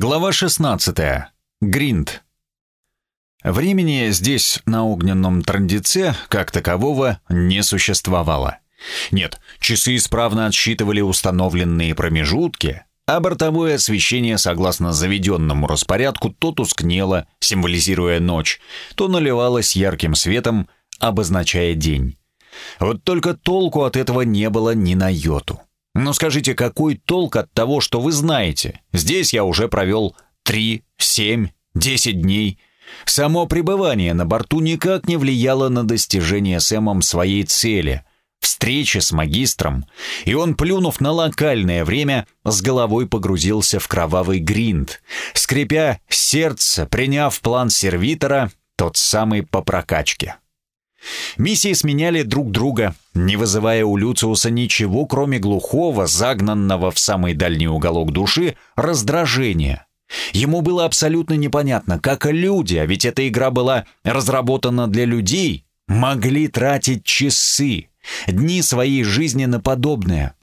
Глава 16. Гринд. Времени здесь, на огненном трандице, как такового, не существовало. Нет, часы исправно отсчитывали установленные промежутки, а бортовое освещение, согласно заведенному распорядку, то тускнело, символизируя ночь, то наливалось ярким светом, обозначая день. Вот только толку от этого не было ни на йоту. Но скажите, какой толк от того, что вы знаете? Здесь я уже провел три, семь, десять дней. Само пребывание на борту никак не влияло на достижение Сэмом своей цели — встречи с магистром, и он, плюнув на локальное время, с головой погрузился в кровавый гринд, скрипя сердце, приняв план сервитора, тот самый по прокачке. Миссии сменяли друг друга, не вызывая у Люциуса ничего, кроме глухого, загнанного в самый дальний уголок души, раздражения. Ему было абсолютно непонятно, как люди, а ведь эта игра была разработана для людей, могли тратить часы, дни своей жизни на подобное.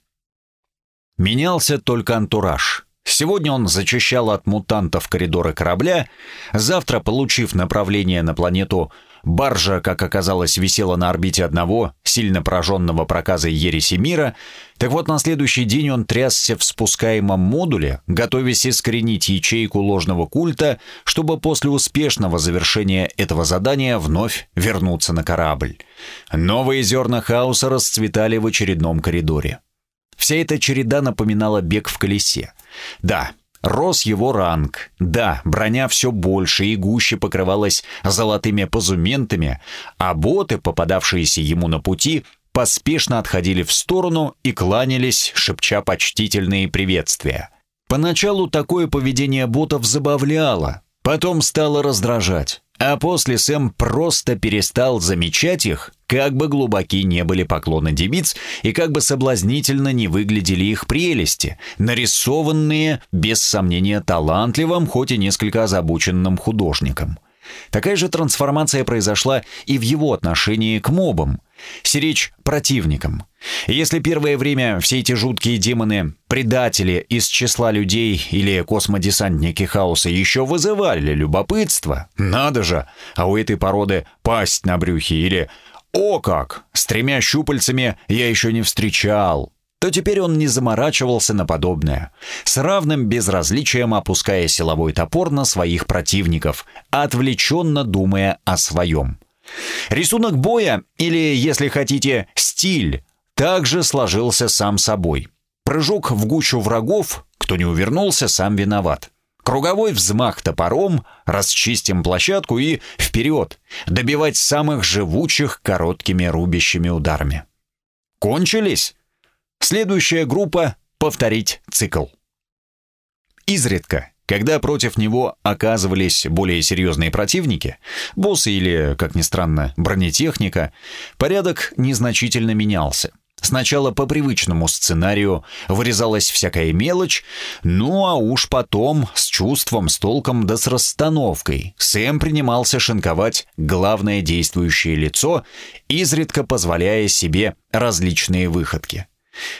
Менялся только антураж. Сегодня он зачищал от мутантов коридоры корабля, завтра, получив направление на планету Баржа, как оказалось, висела на орбите одного, сильно пораженного проказой ереси мира. Так вот, на следующий день он трясся в спускаемом модуле, готовясь искоренить ячейку ложного культа, чтобы после успешного завершения этого задания вновь вернуться на корабль. Новые зерна хаоса расцветали в очередном коридоре. Вся эта череда напоминала бег в колесе. Да, Рос его ранг. Да, броня все больше и гуще покрывалась золотыми позументами, а боты, попадавшиеся ему на пути, поспешно отходили в сторону и кланялись, шепча почтительные приветствия. Поначалу такое поведение ботов забавляло, потом стало раздражать. А после Сэм просто перестал замечать их, как бы глубоки не были поклоны девиц и как бы соблазнительно не выглядели их прелести, нарисованные, без сомнения, талантливым, хоть и несколько озабоченным художником. Такая же трансформация произошла и в его отношении к мобам, сиречь противникам. Если первое время все эти жуткие демоны, предатели из числа людей или космодесантники хаоса еще вызывали любопытство, надо же, а у этой породы пасть на брюхе или «О как! С тремя щупальцами я еще не встречал!» то теперь он не заморачивался на подобное, с равным безразличием опуская силовой топор на своих противников, отвлеченно думая о своем. Рисунок боя, или, если хотите, стиль, также сложился сам собой. Прыжок в гущу врагов, кто не увернулся, сам виноват. Круговой взмах топором, расчистим площадку и вперед, добивать самых живучих короткими рубящими ударами. Кончились? Следующая группа — повторить цикл. Изредка, когда против него оказывались более серьезные противники, боссы или, как ни странно, бронетехника, порядок незначительно менялся. Сначала по привычному сценарию вырезалась всякая мелочь, ну а уж потом с чувством, с толком да с расстановкой Сэм принимался шинковать главное действующее лицо, изредка позволяя себе различные выходки.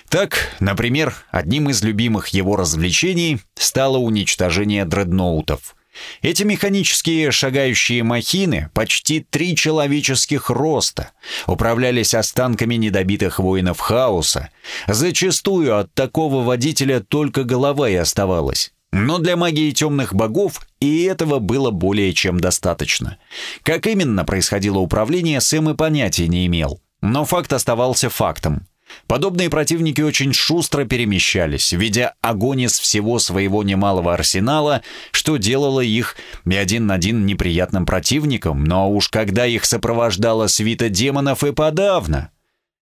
Так, например, одним из любимых его развлечений стало уничтожение дредноутов. Эти механические шагающие махины, почти три человеческих роста, управлялись останками недобитых воинов хаоса. Зачастую от такого водителя только голова и оставалась. Но для магии темных богов и этого было более чем достаточно. Как именно происходило управление, Сэм и понятия не имел. Но факт оставался фактом. Подобные противники очень шустро перемещались, ведя огонь из всего своего немалого арсенала, что делало их и один на один неприятным противником, но уж когда их сопровождала свита демонов и подавно.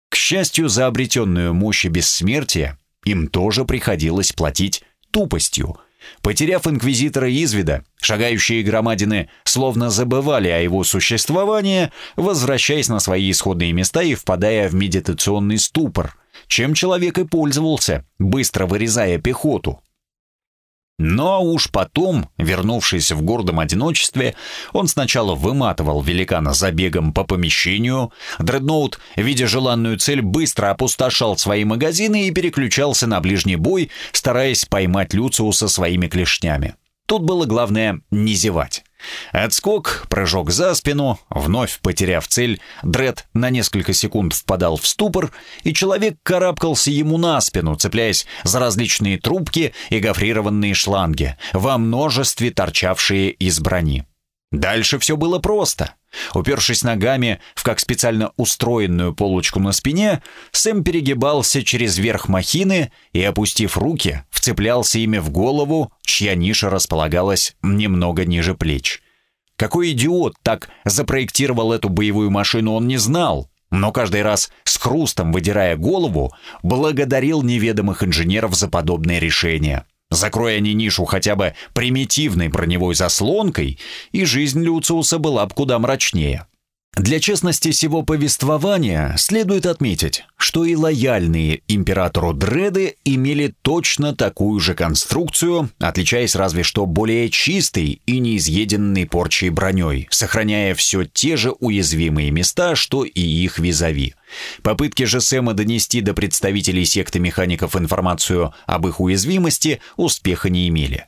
К счастью, за обретенную мощь и бессмертие им тоже приходилось платить тупостью – Потеряв инквизитора из вида, шагающие громадины словно забывали о его существовании, возвращаясь на свои исходные места и впадая в медитационный ступор, чем человек и пользовался, быстро вырезая пехоту. Но уж потом, вернувшись в гордом одиночестве, он сначала выматывал великана забегом по помещению, дредноут, видя желанную цель, быстро опустошал свои магазины и переключался на ближний бой, стараясь поймать Люциуса своими клешнями. Тут было главное не зевать. Отскок, прыжок за спину, вновь потеряв цель, Дред на несколько секунд впадал в ступор, и человек карабкался ему на спину, цепляясь за различные трубки и гофрированные шланги, во множестве торчавшие из брони. Дальше все было просто. Упершись ногами в как специально устроенную полочку на спине, Сэм перегибался через верх махины и, опустив руки, вцеплялся ими в голову, чья ниша располагалась немного ниже плеч. Какой идиот так запроектировал эту боевую машину, он не знал, но каждый раз с хрустом выдирая голову, благодарил неведомых инженеров за подобное решение. Закроя они нишу хотя бы примитивной броневой заслонкой, и жизнь Люциуса была бы куда мрачнее. Для честности всего повествования следует отметить, что и лояльные императору Дреды имели точно такую же конструкцию, отличаясь разве что более чистой и неизъеденной порчей броней, сохраняя все те же уязвимые места, что и их визави. Попытки же Сэма донести до представителей секты механиков информацию об их уязвимости успеха не имели.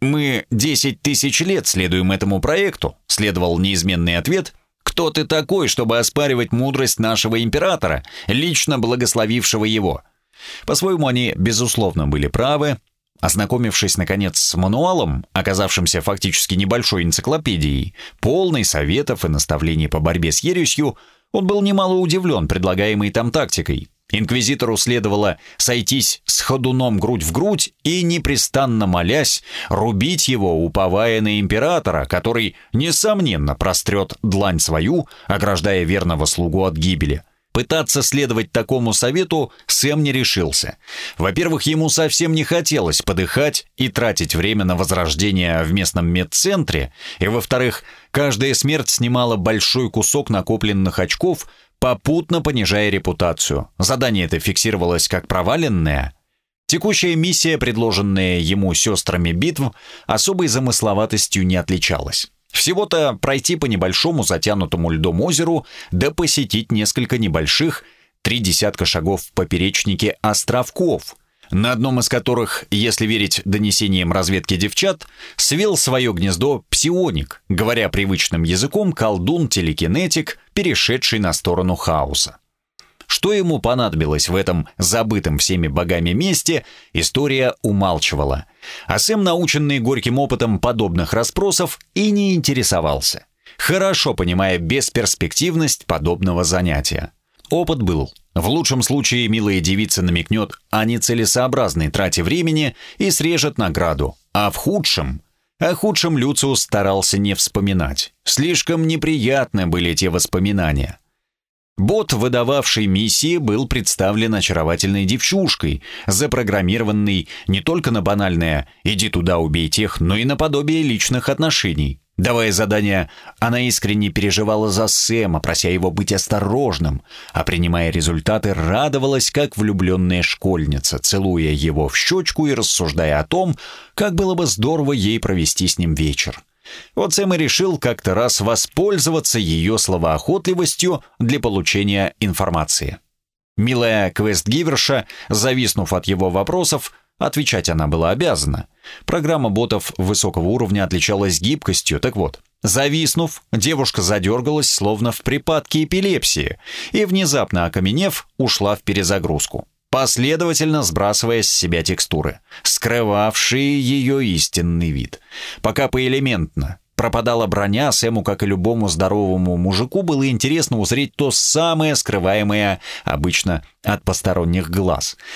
«Мы 10 тысяч лет следуем этому проекту», — следовал неизменный ответ — кто ты такой, чтобы оспаривать мудрость нашего императора, лично благословившего его? По-своему, они, безусловно, были правы. Ознакомившись, наконец, с мануалом, оказавшимся фактически небольшой энциклопедией, полной советов и наставлений по борьбе с ересью, он был немало удивлен предлагаемой там тактикой. Инквизитору следовало сойтись с ходуном грудь в грудь и, непрестанно молясь, рубить его, уповая на императора, который, несомненно, прострет длань свою, ограждая верного слугу от гибели. Пытаться следовать такому совету Сэм не решился. Во-первых, ему совсем не хотелось подыхать и тратить время на возрождение в местном медцентре, и, во-вторых, каждая смерть снимала большой кусок накопленных очков – попутно понижая репутацию. Задание это фиксировалось как проваленное. Текущая миссия, предложенная ему сестрами битв, особой замысловатостью не отличалась. Всего-то пройти по небольшому затянутому льдом озеру, да посетить несколько небольших, три десятка шагов в поперечнике островков – на одном из которых, если верить донесениям разведки девчат, свел свое гнездо псионик, говоря привычным языком колдун-телекинетик, перешедший на сторону хаоса. Что ему понадобилось в этом забытом всеми богами месте, история умалчивала. А Сэм, наученный горьким опытом подобных расспросов, и не интересовался, хорошо понимая бесперспективность подобного занятия. Опыт был. В лучшем случае милая девица намекнет о нецелесообразной трате времени и срежет награду, а в худшем... О худшем Люциус старался не вспоминать. Слишком неприятны были те воспоминания. Бот, выдававший миссии, был представлен очаровательной девчушкой, запрограммированной не только на банальное «иди туда, убей тех», но и на подобие личных отношений. Давая задания, она искренне переживала за Сэма, прося его быть осторожным, а принимая результаты, радовалась, как влюбленная школьница, целуя его в щечку и рассуждая о том, как было бы здорово ей провести с ним вечер. Вот Сэм и решил как-то раз воспользоваться ее словоохотливостью для получения информации. Милая квестгиверша, зависнув от его вопросов, Отвечать она была обязана. Программа ботов высокого уровня отличалась гибкостью, так вот. Зависнув, девушка задергалась, словно в припадке эпилепсии, и, внезапно окаменев, ушла в перезагрузку, последовательно сбрасывая с себя текстуры, скрывавшие ее истинный вид. Пока поэлементно пропадала броня, Сэму, как и любому здоровому мужику, было интересно узреть то самое скрываемое обычно от посторонних глаз —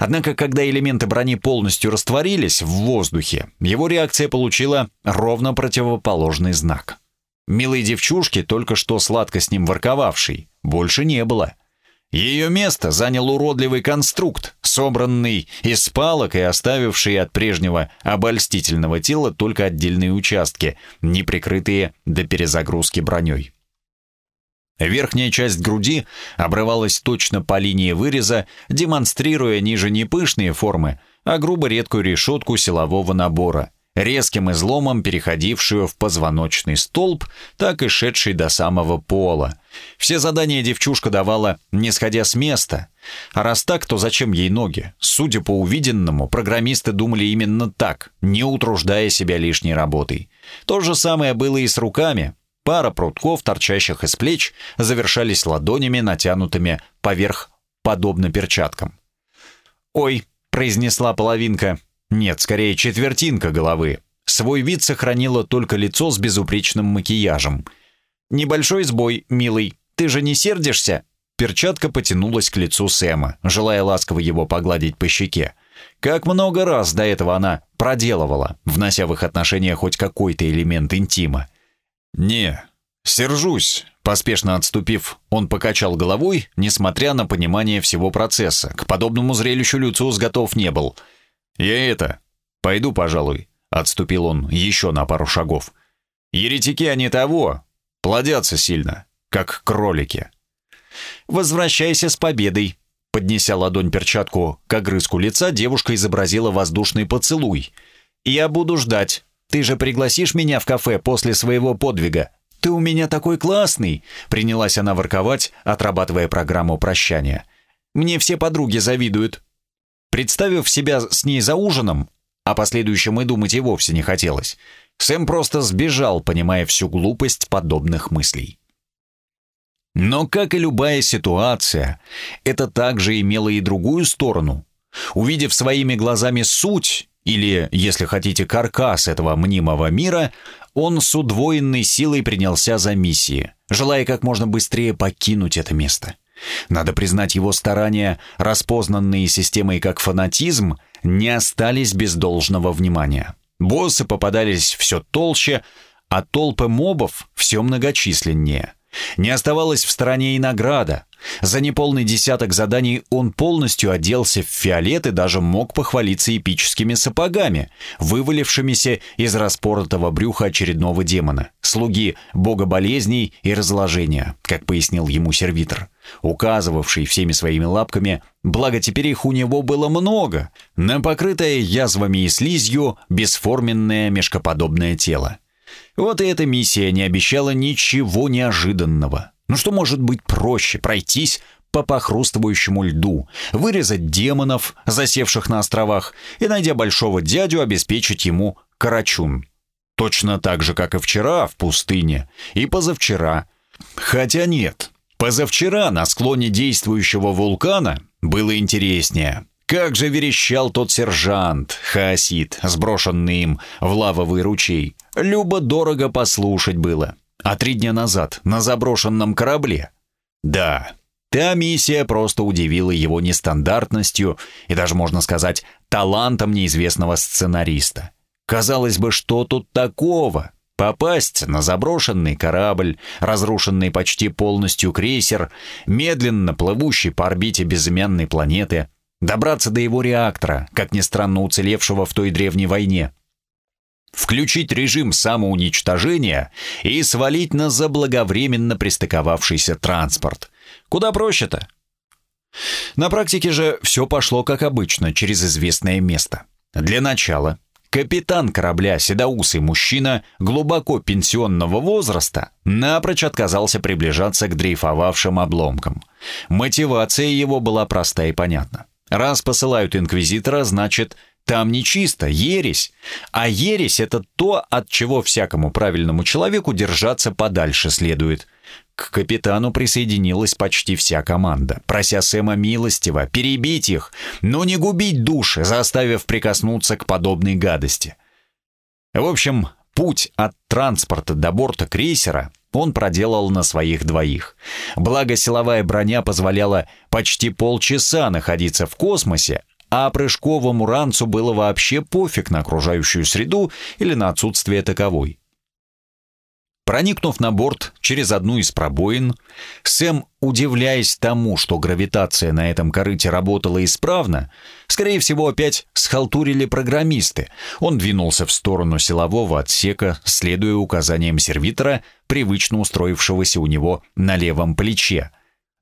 Однако, когда элементы брони полностью растворились в воздухе, его реакция получила ровно противоположный знак. Милой девчушки, только что сладко с ним ворковавшей, больше не было. Ее место занял уродливый конструкт, собранный из палок и оставивший от прежнего обольстительного тела только отдельные участки, не прикрытые до перезагрузки броней. Верхняя часть груди обрывалась точно по линии выреза, демонстрируя ниже не пышные формы, а грубо редкую решетку силового набора, резким изломом переходившую в позвоночный столб, так и шедший до самого пола, Все задания девчушка давала, не сходя с места. А раз так, то зачем ей ноги? Судя по увиденному, программисты думали именно так, не утруждая себя лишней работой. То же самое было и с руками. Пара прутков, торчащих из плеч, завершались ладонями, натянутыми поверх, подобно перчаткам. «Ой», — произнесла половинка, — «нет, скорее четвертинка головы». Свой вид сохранило только лицо с безупречным макияжем. «Небольшой сбой, милый, ты же не сердишься?» Перчатка потянулась к лицу Сэма, желая ласково его погладить по щеке. Как много раз до этого она проделывала, внося в их отношения хоть какой-то элемент интима. «Не, сержусь», — поспешно отступив, он покачал головой, несмотря на понимание всего процесса. К подобному зрелищу Люциус готов не был. «Я это... Пойду, пожалуй», — отступил он еще на пару шагов. «Еретики они того, плодятся сильно, как кролики». «Возвращайся с победой», Поднеся ладонь перчатку к огрызку лица, девушка изобразила воздушный поцелуй. «Я буду ждать. Ты же пригласишь меня в кафе после своего подвига. Ты у меня такой классный!» Принялась она ворковать, отрабатывая программу прощания. «Мне все подруги завидуют». Представив себя с ней за ужином, о последующем и думать и вовсе не хотелось, Сэм просто сбежал, понимая всю глупость подобных мыслей. Но, как и любая ситуация, это также имело и другую сторону. Увидев своими глазами суть, или, если хотите, каркас этого мнимого мира, он с удвоенной силой принялся за миссии, желая как можно быстрее покинуть это место. Надо признать, его старания, распознанные системой как фанатизм, не остались без должного внимания. Боссы попадались все толще, а толпы мобов все многочисленнее – не оставалось в стороне и награда. За неполный десяток заданий он полностью оделся в фиолет и даже мог похвалиться эпическими сапогами, вывалившимися из распоротого брюха очередного демона, слуги бога болезней и разложения, как пояснил ему сервитор, указывавший всеми своими лапками, благо теперь их у него было много, на покрытое язвами и слизью бесформенное мешкоподобное тело. Вот и эта миссия не обещала ничего неожиданного. Ну что может быть проще пройтись по похрустывающему льду, вырезать демонов, засевших на островах, и, найдя большого дядю, обеспечить ему карачун. Точно так же, как и вчера в пустыне, и позавчера. Хотя нет, позавчера на склоне действующего вулкана было интереснее. Как же верещал тот сержант, хаосит, сброшенный им в лавовый ручей. Любо-дорого послушать было. А три дня назад на заброшенном корабле. Да, та миссия просто удивила его нестандартностью и даже, можно сказать, талантом неизвестного сценариста. Казалось бы, что тут такого? Попасть на заброшенный корабль, разрушенный почти полностью крейсер, медленно плывущий по орбите безымянной планеты — Добраться до его реактора, как ни странно уцелевшего в той древней войне. Включить режим самоуничтожения и свалить на заблаговременно пристыковавшийся транспорт. Куда проще-то? На практике же все пошло как обычно, через известное место. Для начала капитан корабля, седоусый мужчина глубоко пенсионного возраста, напрочь отказался приближаться к дрейфовавшим обломкам. Мотивация его была проста и понятна. Раз посылают инквизитора, значит, там нечисто, ересь. А ересь — это то, от чего всякому правильному человеку держаться подальше следует. К капитану присоединилась почти вся команда, прося Сэма милостиво перебить их, но не губить души, заставив прикоснуться к подобной гадости. В общем, путь от транспорта до борта крейсера он проделал на своих двоих. Благо силовая броня позволяла почти полчаса находиться в космосе, а прыжковому ранцу было вообще пофиг на окружающую среду или на отсутствие таковой. Проникнув на борт через одну из пробоин, Сэм, удивляясь тому, что гравитация на этом корыте работала исправно, скорее всего, опять схалтурили программисты. Он двинулся в сторону силового отсека, следуя указаниям сервитора, привычно устроившегося у него на левом плече.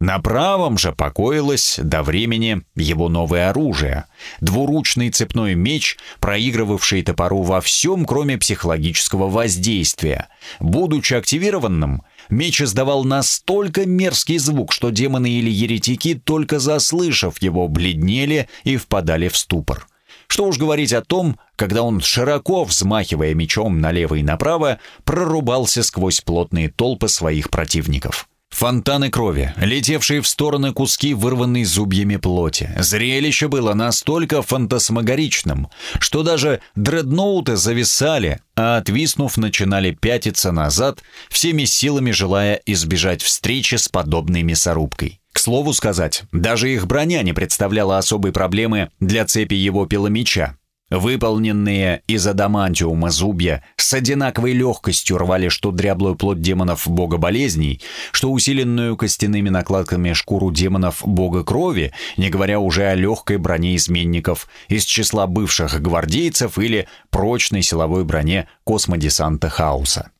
На правом же покоилось до времени его новое оружие — двуручный цепной меч, проигрывавший топору во всем, кроме психологического воздействия. Будучи активированным, меч издавал настолько мерзкий звук, что демоны или еретики, только заслышав его, бледнели и впадали в ступор. Что уж говорить о том, когда он, широко взмахивая мечом налево и направо, прорубался сквозь плотные толпы своих противников. Фонтаны крови, летевшие в стороны куски вырванной зубьями плоти. Зрелище было настолько фантасмагоричным, что даже дредноуты зависали, а отвиснув начинали пятиться назад, всеми силами желая избежать встречи с подобной мясорубкой. К слову сказать, даже их броня не представляла особой проблемы для цепи его пиломеча. Выполненные из адамантиума зубья с одинаковой легкостью рвали что дряблую плоть демонов бога болезней, что усиленную костяными накладками шкуру демонов бога крови, не говоря уже о легкой броне изменников из числа бывших гвардейцев или прочной силовой броне космодесанта хаоса.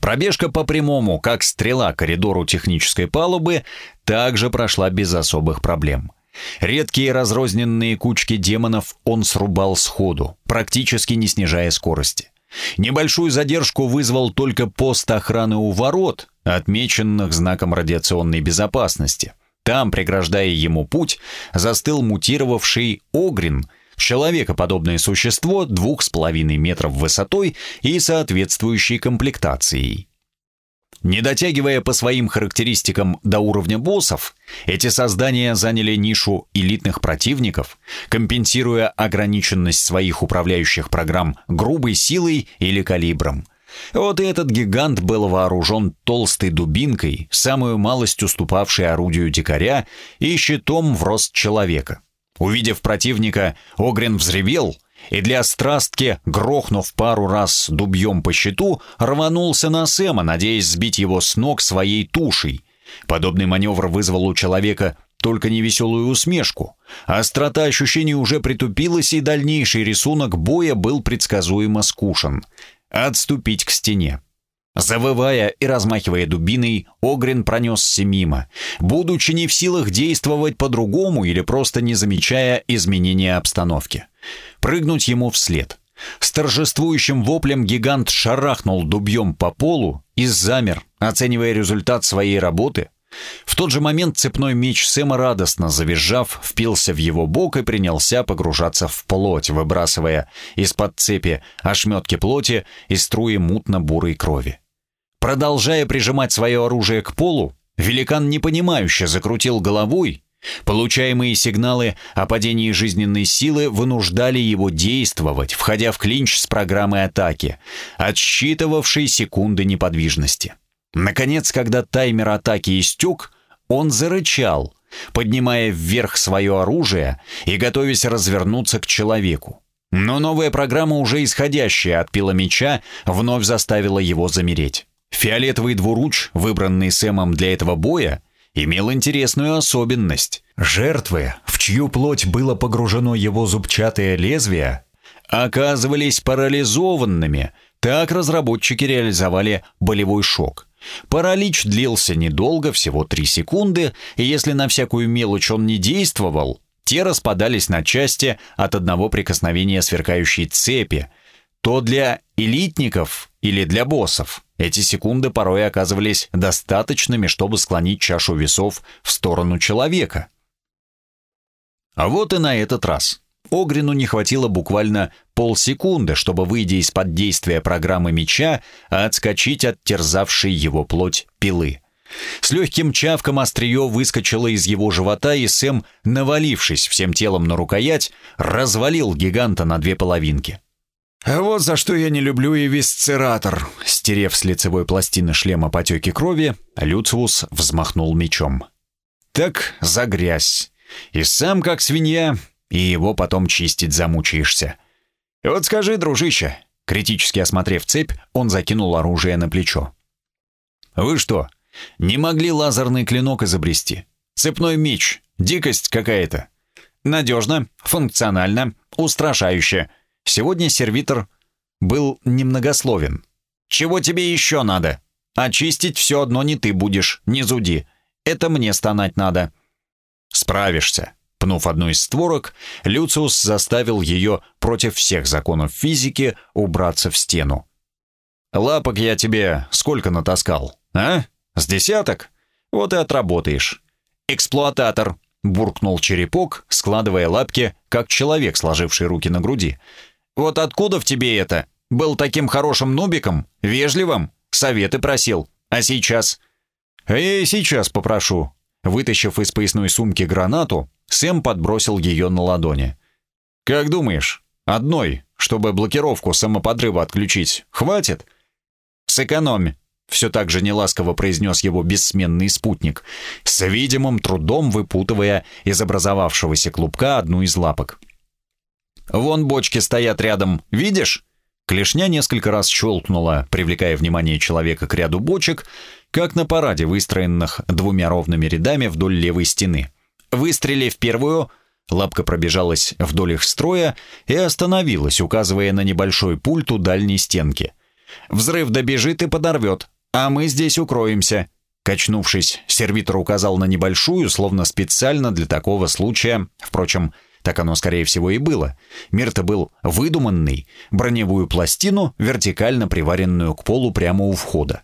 Пробежка по прямому, как стрела коридору технической палубы, также прошла без особых проблем. Редкие разрозненные кучки демонов он срубал сходу, практически не снижая скорости. Небольшую задержку вызвал только пост охраны у ворот, отмеченных знаком радиационной безопасности. Там, преграждая ему путь, застыл мутировавший Огрин, человекоподобное существо двух с половиной метров высотой и соответствующей комплектацией. Не дотягивая по своим характеристикам до уровня боссов, эти создания заняли нишу элитных противников, компенсируя ограниченность своих управляющих программ грубой силой или калибром. Вот и этот гигант был вооружен толстой дубинкой, самую малость уступавшей орудию дикаря, и щитом в рост человека. Увидев противника, Огрин взревел — и для страстки, грохнув пару раз дубьем по щиту, рванулся на Сэма, надеясь сбить его с ног своей тушей. Подобный маневр вызвал у человека только невеселую усмешку. Острота ощущений уже притупилась, и дальнейший рисунок боя был предсказуемо скушен. Отступить к стене. Завывая и размахивая дубиной, Огрин пронесся мимо, будучи не в силах действовать по-другому или просто не замечая изменения обстановки. Прыгнуть ему вслед. С торжествующим воплем гигант шарахнул дубьем по полу и замер, оценивая результат своей работы. В тот же момент цепной меч Сэма, радостно завизжав, впился в его бок и принялся погружаться в плоть, выбрасывая из-под цепи ошметки плоти и струи мутно-бурой крови. Продолжая прижимать свое оружие к полу, великан непонимающе закрутил головой. Получаемые сигналы о падении жизненной силы вынуждали его действовать, входя в клинч с программой атаки, отсчитывавшей секунды неподвижности. Наконец, когда таймер атаки истек, он зарычал, поднимая вверх свое оружие и готовясь развернуться к человеку. Но новая программа, уже исходящая от пила меча, вновь заставила его замереть. Фиолетовый двуруч, выбранный Сэмом для этого боя, имел интересную особенность. Жертвы, в чью плоть было погружено его зубчатое лезвие, оказывались парализованными. Так разработчики реализовали болевой шок. Паралич длился недолго, всего 3 секунды, и если на всякую мелочь он не действовал, те распадались на части от одного прикосновения сверкающей цепи, то для элитников или для боссов эти секунды порой оказывались достаточными, чтобы склонить чашу весов в сторону человека. А вот и на этот раз. Огрину не хватило буквально полсекунды, чтобы, выйдя из-под действия программы меча, отскочить от терзавшей его плоть пилы. С легким чавком острие выскочило из его живота, и Сэм, навалившись всем телом на рукоять, развалил гиганта на две половинки. А вот за что я не люблю и висцератор. Стерев с лицевой пластины шлема потеки крови, Люциус взмахнул мечом. Так за грязь. И сам как свинья, и его потом чистить замучаешься. Вот скажи, дружище, критически осмотрев цепь, он закинул оружие на плечо. Вы что, не могли лазерный клинок изобрести? Цепной меч, дикость какая-то. Надежно, функционально, устрашающе — Сегодня сервитор был немногословен. «Чего тебе еще надо? Очистить все одно не ты будешь, не зуди. Это мне стонать надо». «Справишься». Пнув одну из створок, Люциус заставил ее против всех законов физики убраться в стену. «Лапок я тебе сколько натаскал, а? С десяток? Вот и отработаешь». «Эксплуататор», — буркнул черепок, складывая лапки, как человек, сложивший руки на груди. «Вот откуда в тебе это? Был таким хорошим нубиком, вежливым, советы просил. А сейчас?» «А я и сейчас попрошу». Вытащив из поясной сумки гранату, Сэм подбросил ее на ладони. «Как думаешь, одной, чтобы блокировку самоподрыва отключить, хватит?» «Сэкономь», — все так же неласково произнес его бессменный спутник, с видимым трудом выпутывая из образовавшегося клубка одну из лапок. «Вон бочки стоят рядом, видишь?» Клешня несколько раз щелкнула, привлекая внимание человека к ряду бочек, как на параде, выстроенных двумя ровными рядами вдоль левой стены. Выстрели в первую, лапка пробежалась вдоль их строя и остановилась, указывая на небольшой пульт у дальней стенки. «Взрыв добежит и подорвет, а мы здесь укроемся». Качнувшись, сервитор указал на небольшую, словно специально для такого случая, впрочем, так оно, скорее всего, и было. Мир-то был выдуманный, броневую пластину, вертикально приваренную к полу прямо у входа.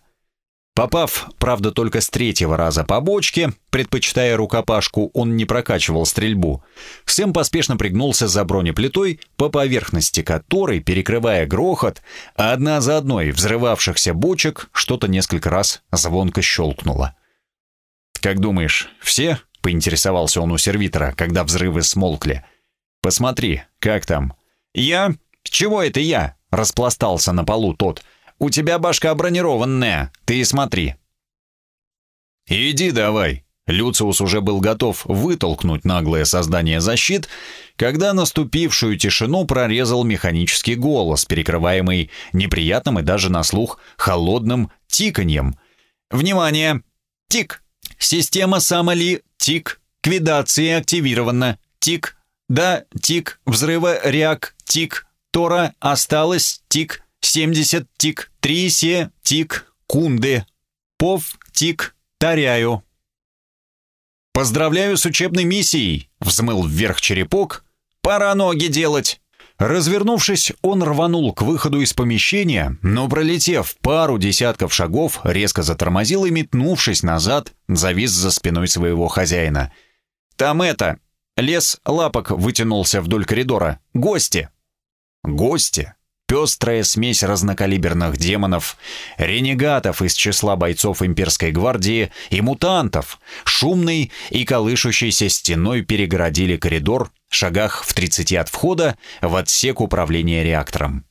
Попав, правда, только с третьего раза по бочке, предпочитая рукопашку, он не прокачивал стрельбу. Сэм поспешно пригнулся за бронеплитой, по поверхности которой, перекрывая грохот, одна за одной взрывавшихся бочек, что-то несколько раз звонко щелкнуло. «Как думаешь, все?» — поинтересовался он у сервитора, когда взрывы смолкли. Посмотри, как там?» «Я? Чего это я?» — распластался на полу тот. «У тебя башка бронированная, ты и смотри». «Иди давай». Люциус уже был готов вытолкнуть наглое создание защит, когда наступившую тишину прорезал механический голос, перекрываемый неприятным и даже на слух холодным тиканьем. «Внимание! Тик! Система самоли Тик! Квидации активирована! Тик! Да, тик, взрыва, реак, тик, тора, осталось, тик, 70, тик, три се, тик, кунды, пов, тик, таряю. «Поздравляю с учебной миссией!» — взмыл вверх черепок. «Пора ноги делать!» Развернувшись, он рванул к выходу из помещения, но, пролетев пару десятков шагов, резко затормозил и, метнувшись назад, завис за спиной своего хозяина. «Там это, Лес лапок вытянулся вдоль коридора. «Гости!» «Гости!» Пестрая смесь разнокалиберных демонов, ренегатов из числа бойцов имперской гвардии и мутантов, шумной и колышущейся стеной перегородили коридор в шагах в 30 от входа в отсек управления реактором.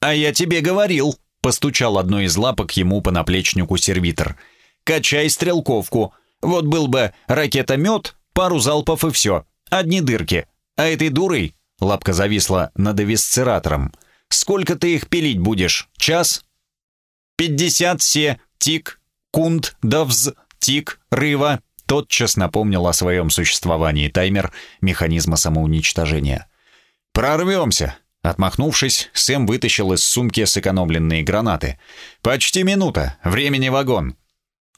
«А я тебе говорил!» — постучал одной из лапок ему по наплечнику сервитор. «Качай стрелковку. Вот был бы ракетомет, Пару залпов и все. Одни дырки. А этой дурой, лапка зависла над эвисцератором, сколько ты их пилить будешь? Час? Пятьдесят се, тик, кунт, давз, тик, рыва. Тотчас напомнил о своем существовании таймер механизма самоуничтожения. «Прорвемся!» Отмахнувшись, Сэм вытащил из сумки сэкономленные гранаты. «Почти минута. Времени вагон.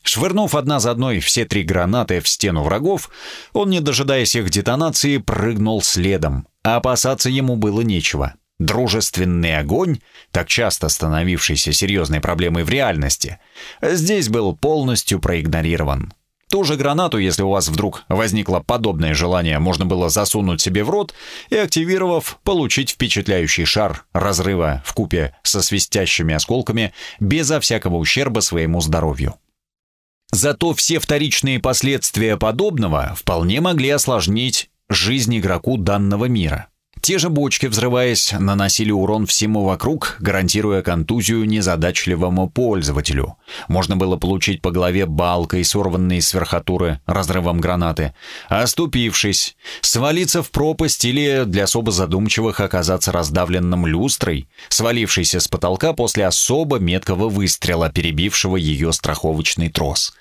Швырнув одна за одной все три гранаты в стену врагов, он, не дожидаясь их детонации, прыгнул следом, а опасаться ему было нечего. Дружественный огонь, так часто становившийся серьезной проблемой в реальности, здесь был полностью проигнорирован. Ту же гранату, если у вас вдруг возникло подобное желание, можно было засунуть себе в рот и, активировав, получить впечатляющий шар разрыва в купе со свистящими осколками безо всякого ущерба своему здоровью. Зато все вторичные последствия подобного вполне могли осложнить жизнь игроку данного мира. Те же бочки, взрываясь, наносили урон всему вокруг, гарантируя контузию незадачливому пользователю. Можно было получить по голове балкой, сорванной с верхотуры разрывом гранаты, оступившись, свалиться в пропасть или, для особо задумчивых, оказаться раздавленным люстрой, свалившейся с потолка после особо меткого выстрела, перебившего ее страховочный трос.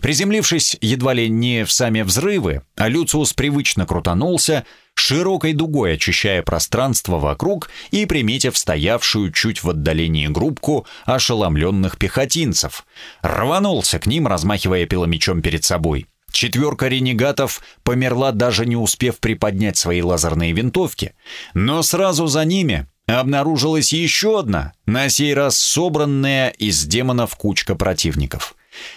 Приземлившись едва ли не в сами взрывы, а Люциус привычно крутанулся, широкой дугой очищая пространство вокруг и приметив стоявшую чуть в отдалении группку ошеломленных пехотинцев. Рванулся к ним, размахивая пиломечом перед собой. Четверка ренегатов померла, даже не успев приподнять свои лазерные винтовки. Но сразу за ними обнаружилась еще одна, на сей раз собранная из демонов кучка противников.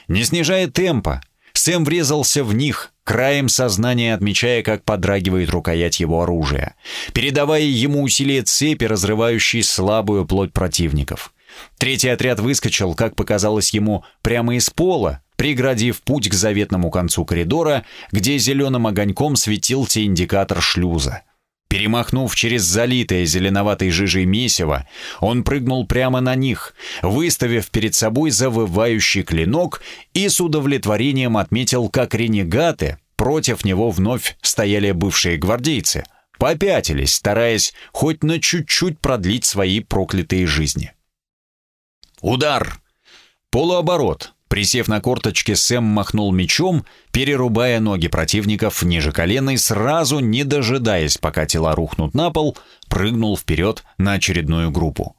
Не снижая темпа, Сэм врезался в них, краем сознания отмечая, как подрагивает рукоять его оружия, передавая ему усилие цепи, разрывающей слабую плоть противников. Третий отряд выскочил, как показалось ему, прямо из пола, преградив путь к заветному концу коридора, где зеленым огоньком светился индикатор шлюза. Перемахнув через залитое зеленоватой жижей месиво, он прыгнул прямо на них, выставив перед собой завывающий клинок и с удовлетворением отметил, как ренегаты против него вновь стояли бывшие гвардейцы, попятились, стараясь хоть на чуть-чуть продлить свои проклятые жизни. Удар! Полуоборот! Присев на корточки, Сэм махнул мечом, перерубая ноги противников ниже коленой, сразу не дожидаясь, пока тела рухнут на пол, прыгнул вперед на очередную группу.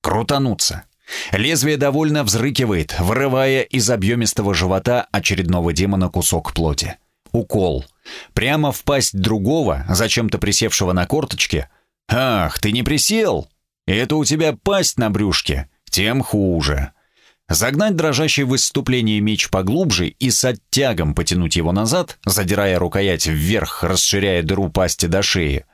Крутануться. Лезвие довольно взрыкивает, вырывая из объемистого живота очередного демона кусок плоти. Укол. Прямо в пасть другого, зачем-то присевшего на корточке. «Ах, ты не присел! Это у тебя пасть на брюшке. Тем хуже». Загнать дрожащий в выступлении меч поглубже и с оттягом потянуть его назад, задирая рукоять вверх, расширяя дыру пасти до шеи.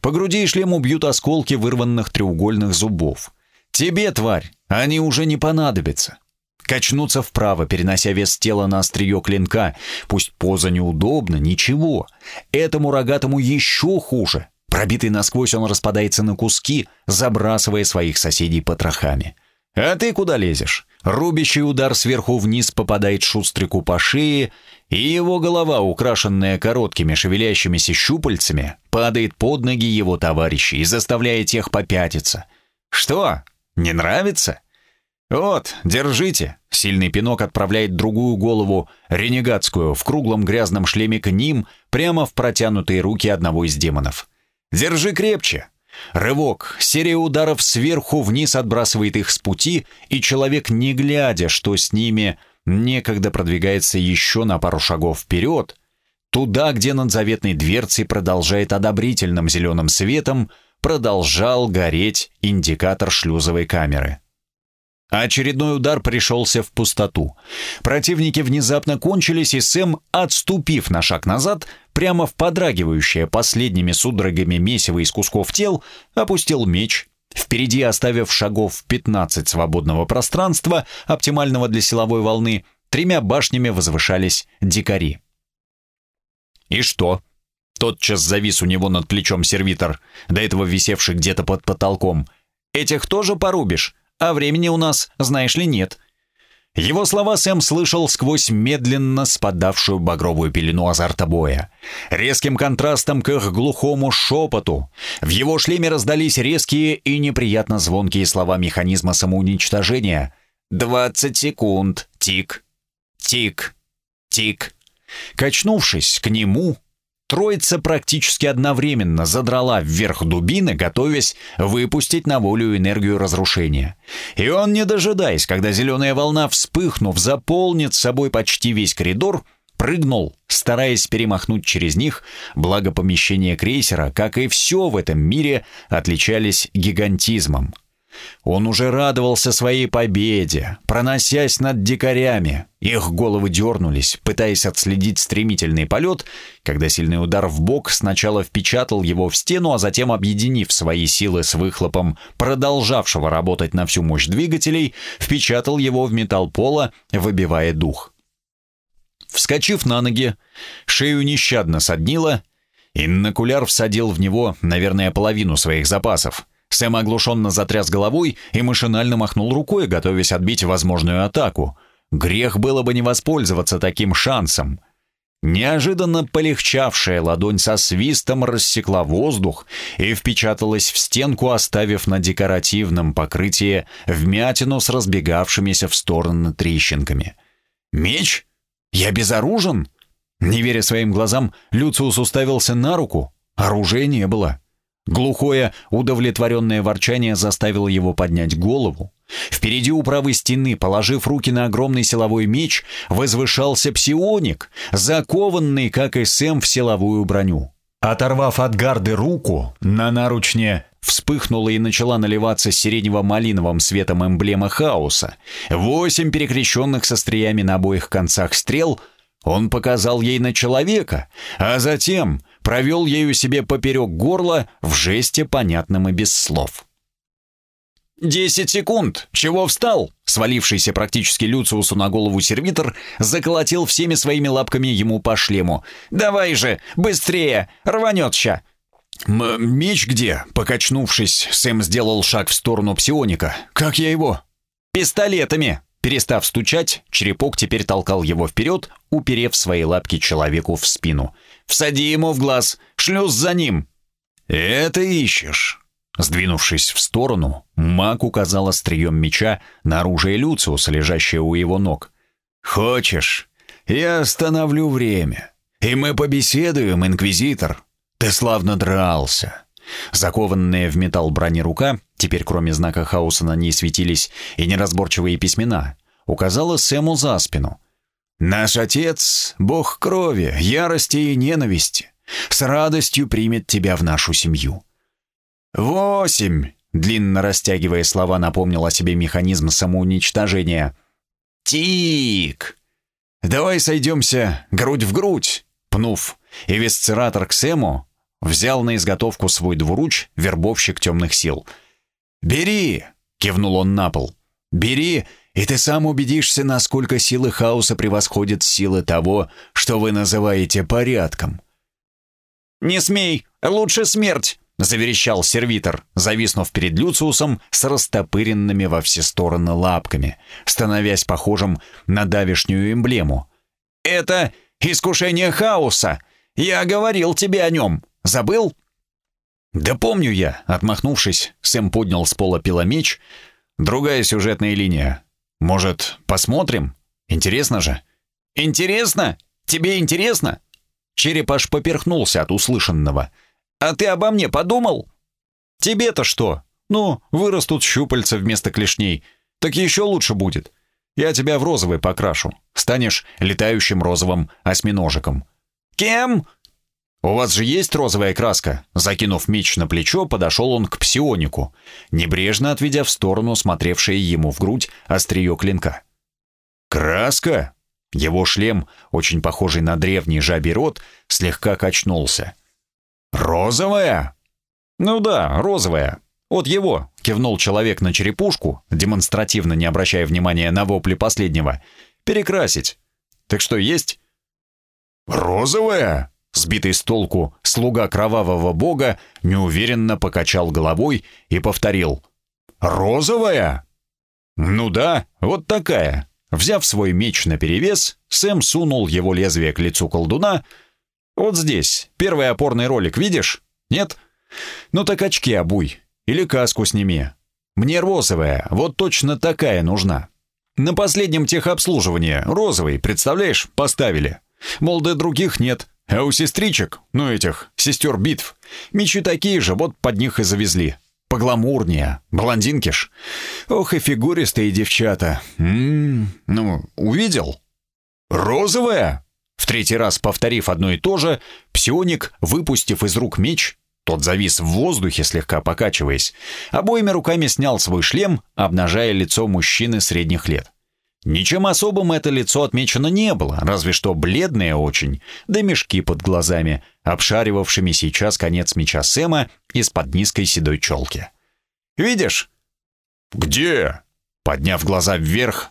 По груди и шлему бьют осколки вырванных треугольных зубов. Тебе, тварь, они уже не понадобятся. Качнуться вправо, перенося вес тела на острие клинка. Пусть поза неудобна, ничего. Этому рогатому еще хуже. Пробитый насквозь он распадается на куски, забрасывая своих соседей потрохами. А ты куда лезешь? Рубящий удар сверху вниз попадает шустрику по шее, и его голова, украшенная короткими шевелящимися щупальцами, падает под ноги его товарищей, заставляя тех попятиться. Что? Не нравится? Вот, держите. Сильный пинок отправляет другую голову, ренегатскую, в круглом грязном шлеме к ним, прямо в протянутые руки одного из демонов. Держи крепче. Рывок, серия ударов сверху вниз отбрасывает их с пути, и человек, не глядя, что с ними, некогда продвигается еще на пару шагов вперед, туда, где над заветной дверцей продолжает одобрительным зеленым светом, продолжал гореть индикатор шлюзовой камеры. Очередной удар пришелся в пустоту. Противники внезапно кончились, и Сэм, отступив на шаг назад, прямо в подрагивающее последними судорогами месиво из кусков тел, опустил меч, впереди оставив шагов 15 свободного пространства, оптимального для силовой волны, тремя башнями возвышались дикари. «И что?» Тотчас завис у него над плечом сервитор, до этого висевший где-то под потолком. «Этих тоже порубишь?» А времени у нас, знаешь ли, нет». Его слова Сэм слышал сквозь медленно спадавшую багровую пелену азарта боя. Резким контрастом к их глухому шепоту в его шлеме раздались резкие и неприятно звонкие слова механизма самоуничтожения. «Двадцать секунд. Тик. Тик. Тик». Качнувшись к нему, Троица практически одновременно задрала вверх дубины, готовясь выпустить на волю энергию разрушения. И он, не дожидаясь, когда зеленая волна, вспыхнув, заполнит собой почти весь коридор, прыгнул, стараясь перемахнуть через них, благо помещения крейсера, как и все в этом мире, отличались гигантизмом. Он уже радовался своей победе, проносясь над дикарями. Их головы дернулись, пытаясь отследить стремительный полет, когда сильный удар в бок сначала впечатал его в стену, а затем, объединив свои силы с выхлопом, продолжавшего работать на всю мощь двигателей, впечатал его в металл пола, выбивая дух. Вскочив на ноги, шею нещадно соднило, Иннокуляр всадил в него, наверное, половину своих запасов — Сэм оглушенно затряс головой и машинально махнул рукой, готовясь отбить возможную атаку. Грех было бы не воспользоваться таким шансом. Неожиданно полегчавшая ладонь со свистом рассекла воздух и впечаталась в стенку, оставив на декоративном покрытии вмятину с разбегавшимися в стороны трещинками. «Меч? Я безоружен?» Не веря своим глазам, Люциус уставился на руку, оружия не было. Глухое, удовлетворенное ворчание заставило его поднять голову. Впереди у правой стены, положив руки на огромный силовой меч, возвышался псионик, закованный, как и Сэм, в силовую броню. Оторвав от гарды руку, на наручне вспыхнула и начала наливаться сиренево-малиновым светом эмблема хаоса. Восемь перекрещенных со стриями на обоих концах стрел он показал ей на человека, а затем провел ею себе поперек горла в жесте, понятном и без слов. «Десять секунд! Чего встал?» Свалившийся практически Люциусу на голову сервитор заколотил всеми своими лапками ему по шлему. «Давай же! Быстрее! Рванет ща!» М «Меч где?» Покачнувшись, Сэм сделал шаг в сторону псионика. «Как я его?» «Пистолетами!» Перестав стучать, черепок теперь толкал его вперед, уперев свои лапки человеку в спину. «Всади ему в глаз! Шлюз за ним!» «Это ищешь!» Сдвинувшись в сторону, маг указал острием меча на оружие Люциуса, лежащее у его ног. «Хочешь? Я остановлю время, и мы побеседуем, Инквизитор!» «Ты славно дрался!» Закованная в металл брони рука, теперь кроме знака хаоса на ней светились и неразборчивые письмена, указала Сэму за спину. «Наш отец — бог крови, ярости и ненависти. С радостью примет тебя в нашу семью». «Восемь!» — длинно растягивая слова, напомнил о себе механизм самоуничтожения. «Тик! Давай сойдемся грудь в грудь!» Пнув и висцератор к Сэму, Взял на изготовку свой двуруч вербовщик темных сил. «Бери!» — кивнул он на пол. «Бери, и ты сам убедишься, насколько силы хаоса превосходят силы того, что вы называете порядком». «Не смей! Лучше смерть!» — заверещал сервитор, зависнув перед Люциусом с растопыренными во все стороны лапками, становясь похожим на давишнюю эмблему. «Это искушение хаоса! Я говорил тебе о нем!» Забыл?» «Да помню я», — отмахнувшись, Сэм поднял с пола пиломеч. «Другая сюжетная линия. Может, посмотрим? Интересно же». «Интересно? Тебе интересно?» Череп аж поперхнулся от услышанного. «А ты обо мне подумал?» «Тебе-то что? Ну, вырастут щупальца вместо клешней. Так еще лучше будет. Я тебя в розовый покрашу. Станешь летающим розовым осьминожиком». «Кем?» «У вас же есть розовая краска?» Закинув меч на плечо, подошел он к псионику, небрежно отведя в сторону смотревшее ему в грудь острие клинка. «Краска?» Его шлем, очень похожий на древний жабий рот, слегка качнулся. «Розовая?» «Ну да, розовая. От его», — кивнул человек на черепушку, демонстративно не обращая внимания на вопли последнего. «Перекрасить. Так что есть?» «Розовая?» Сбитый с толку слуга кровавого бога неуверенно покачал головой и повторил. «Розовая?» «Ну да, вот такая». Взяв свой меч наперевес, Сэм сунул его лезвие к лицу колдуна. «Вот здесь, первый опорный ролик, видишь? Нет? Ну так очки обуй. Или каску сними. Мне розовая, вот точно такая нужна. На последнем техобслуживании розовый, представляешь, поставили. Мол, да других нет. А у сестричек, ну этих, сестер битв, мечи такие же, вот под них и завезли. Погламурнее, блондинки ж. Ох и фигуристые девчата. М -м, ну, увидел? Розовая? В третий раз повторив одно и то же, псионик, выпустив из рук меч, тот завис в воздухе, слегка покачиваясь, обоими руками снял свой шлем, обнажая лицо мужчины средних лет. Ничем особым это лицо отмечено не было, разве что бледное очень, да мешки под глазами, обшаривавшими сейчас конец меча Сэма из-под низкой седой челки. «Видишь?» «Где?» Подняв глаза вверх,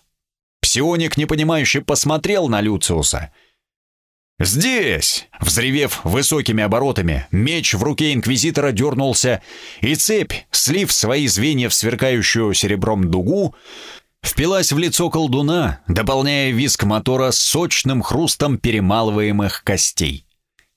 псионик непонимающе посмотрел на Люциуса. «Здесь!» Взревев высокими оборотами, меч в руке инквизитора дернулся, и цепь, слив свои звенья в сверкающую серебром дугу, впилась в лицо колдуна, дополняя виск мотора сочным хрустом перемалываемых костей.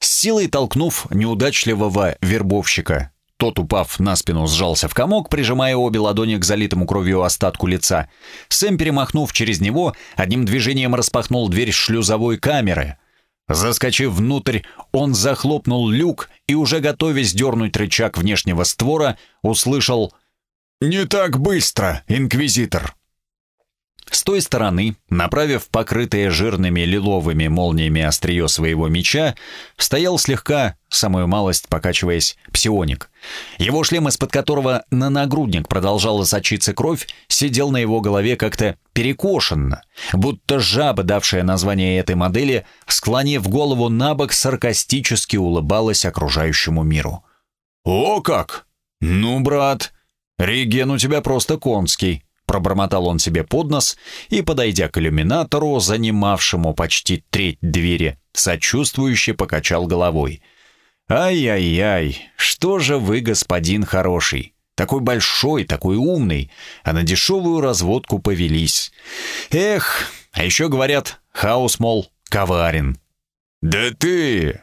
С силой толкнув неудачливого вербовщика, тот, упав на спину, сжался в комок, прижимая обе ладони к залитому кровью остатку лица. Сэм, перемахнув через него, одним движением распахнул дверь шлюзовой камеры. Заскочив внутрь, он захлопнул люк и, уже готовясь дернуть рычаг внешнего створа, услышал «Не так быстро, инквизитор!» С той стороны, направив покрытое жирными лиловыми молниями острие своего меча, стоял слегка, самую малость покачиваясь, псионик. Его шлем, из-под которого на нагрудник продолжала сочиться кровь, сидел на его голове как-то перекошенно, будто жаба, давшая название этой модели, склонив голову на бок, саркастически улыбалась окружающему миру. «О как! Ну, брат, реген у тебя просто конский!» Пробормотал он себе под нос и, подойдя к иллюминатору, занимавшему почти треть двери, сочувствующе покачал головой. «Ай-яй-яй, что же вы, господин хороший, такой большой, такой умный, а на дешевую разводку повелись. Эх, а еще говорят, хаос, мол, коварен». «Да ты!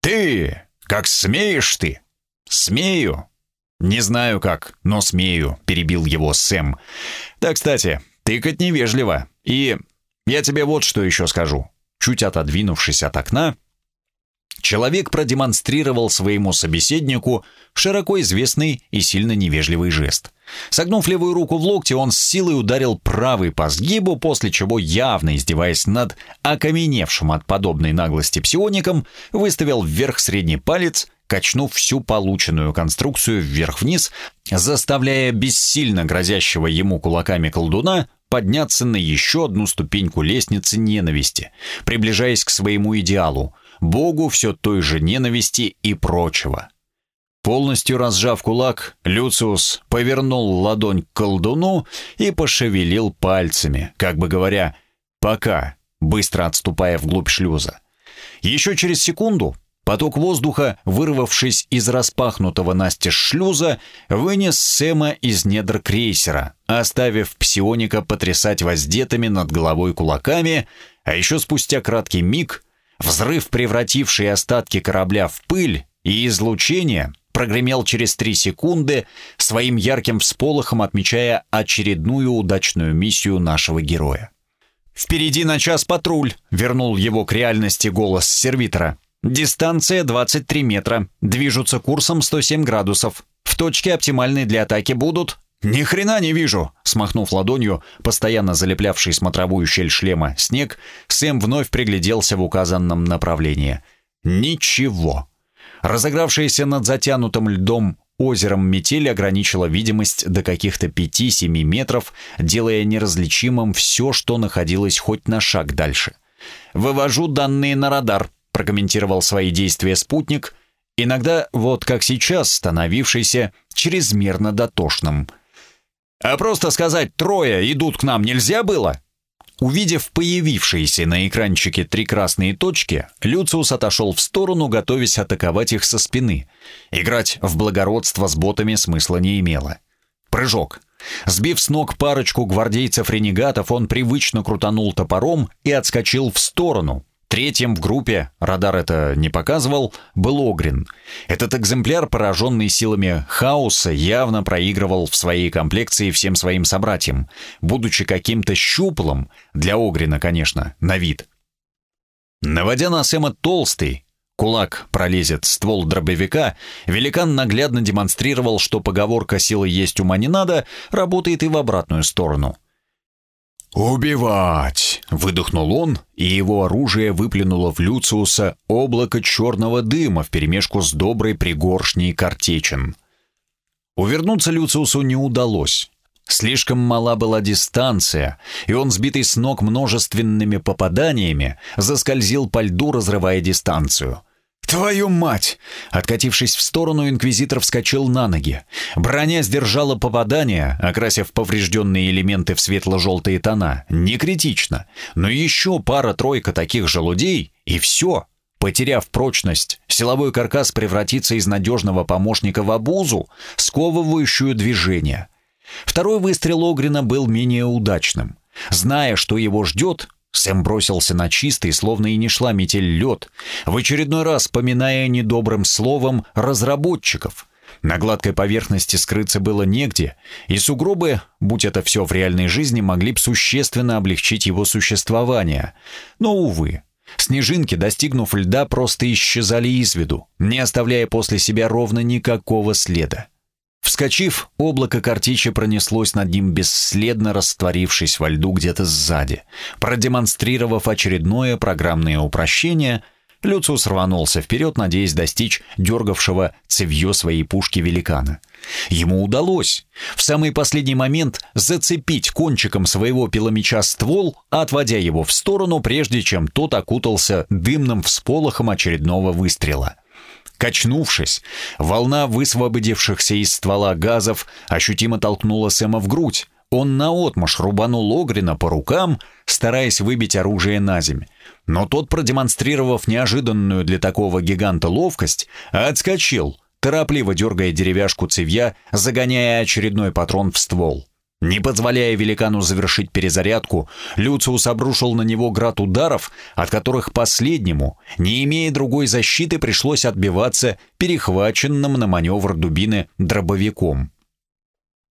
Ты! Как смеешь ты!» «Смею!» «Не знаю как, но смею», — перебил его Сэм. «Да, кстати, тыкать невежливо. И я тебе вот что еще скажу». Чуть отодвинувшись от окна, человек продемонстрировал своему собеседнику широко известный и сильно невежливый жест. Согнув левую руку в локте, он с силой ударил правый по сгибу, после чего, явно издеваясь над окаменевшим от подобной наглости псиоником, выставил вверх средний палец качнув всю полученную конструкцию вверх-вниз, заставляя бессильно грозящего ему кулаками колдуна подняться на еще одну ступеньку лестницы ненависти, приближаясь к своему идеалу, богу все той же ненависти и прочего. Полностью разжав кулак, Люциус повернул ладонь к колдуну и пошевелил пальцами, как бы говоря «пока», быстро отступая вглубь шлюза. Еще через секунду Поток воздуха, вырвавшись из распахнутого настежь шлюза, вынес Сэма из недр крейсера, оставив псионика потрясать воздетыми над головой кулаками, а еще спустя краткий миг взрыв, превративший остатки корабля в пыль и излучение, прогремел через три секунды, своим ярким всполохом отмечая очередную удачную миссию нашего героя. «Впереди на час патруль», — вернул его к реальности голос сервитора. Дистанция 23 метра. Движутся курсом 107 градусов. В точке оптимальной для атаки будут... «Ни хрена не вижу!» Смахнув ладонью, постоянно залеплявший смотровую щель шлема, снег, Сэм вновь пригляделся в указанном направлении. «Ничего!» Разогравшаяся над затянутым льдом озером метель ограничила видимость до каких-то 5-7 метров, делая неразличимым все, что находилось хоть на шаг дальше. «Вывожу данные на радар», прокомментировал свои действия спутник, иногда, вот как сейчас, становившийся чрезмерно дотошным. «А просто сказать «трое идут к нам» нельзя было?» Увидев появившиеся на экранчике три красные точки, Люциус отошел в сторону, готовясь атаковать их со спины. Играть в благородство с ботами смысла не имело. Прыжок. Сбив с ног парочку гвардейцев-ренегатов, он привычно крутанул топором и отскочил в сторону, Третьим в группе, радар это не показывал, был Огрин. Этот экземпляр, пораженный силами хаоса, явно проигрывал в своей комплекции всем своим собратьям, будучи каким-то щуплым, для Огрина, конечно, на вид. Наводя на Сэма толстый, кулак пролезет ствол дробовика, великан наглядно демонстрировал, что поговорка «силы есть ума не надо» работает и в обратную сторону – «Убивать!» — выдохнул он, и его оружие выплюнуло в Люциуса облако черного дыма вперемешку с доброй пригоршней картечин. Увернуться Люциусу не удалось. Слишком мала была дистанция, и он, сбитый с ног множественными попаданиями, заскользил по льду, разрывая дистанцию. «Твою мать!» Откатившись в сторону, инквизитор вскочил на ноги. Броня сдержала попадание, окрасив поврежденные элементы в светло-желтые тона. Не критично, но еще пара-тройка таких желудей, и все. Потеряв прочность, силовой каркас превратится из надежного помощника в обузу, сковывающую движение. Второй выстрел Огрина был менее удачным. Зная, что его ждет, Сэм бросился на чистый, словно и не шла метель лед, в очередной раз поминая недобрым словом разработчиков. На гладкой поверхности скрыться было негде, и сугробы, будь это все в реальной жизни, могли бы существенно облегчить его существование. Но, увы, Снежинки, достигнув льда, просто исчезали из виду, не оставляя после себя ровно никакого следа. Вскочив, облако картичи пронеслось над ним бесследно растворившись во льду где-то сзади. Продемонстрировав очередное программное упрощение, Люциус рванулся вперед, надеясь достичь дергавшего цевье своей пушки великана. Ему удалось в самый последний момент зацепить кончиком своего пиломеча ствол, отводя его в сторону, прежде чем тот окутался дымным всполохом очередного выстрела — Качнувшись, волна высвободившихся из ствола газов ощутимо толкнула Сэма в грудь. Он наотмашь рубанул Огрина по рукам, стараясь выбить оружие на земь. Но тот, продемонстрировав неожиданную для такого гиганта ловкость, отскочил, торопливо дергая деревяшку цевья, загоняя очередной патрон в ствол. Не позволяя великану завершить перезарядку, Люциус обрушил на него град ударов, от которых последнему, не имея другой защиты, пришлось отбиваться перехваченным на маневр дубины дробовиком.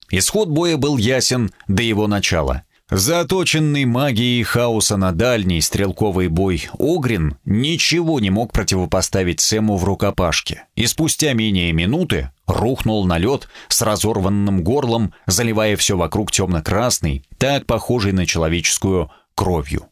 Исход боя был ясен до его начала. Заточенный магией хаоса на дальний стрелковый бой Огрин ничего не мог противопоставить Сэму в рукопашке, и спустя менее минуты рухнул на лед с разорванным горлом, заливая все вокруг темно-красный, так похожий на человеческую, кровью.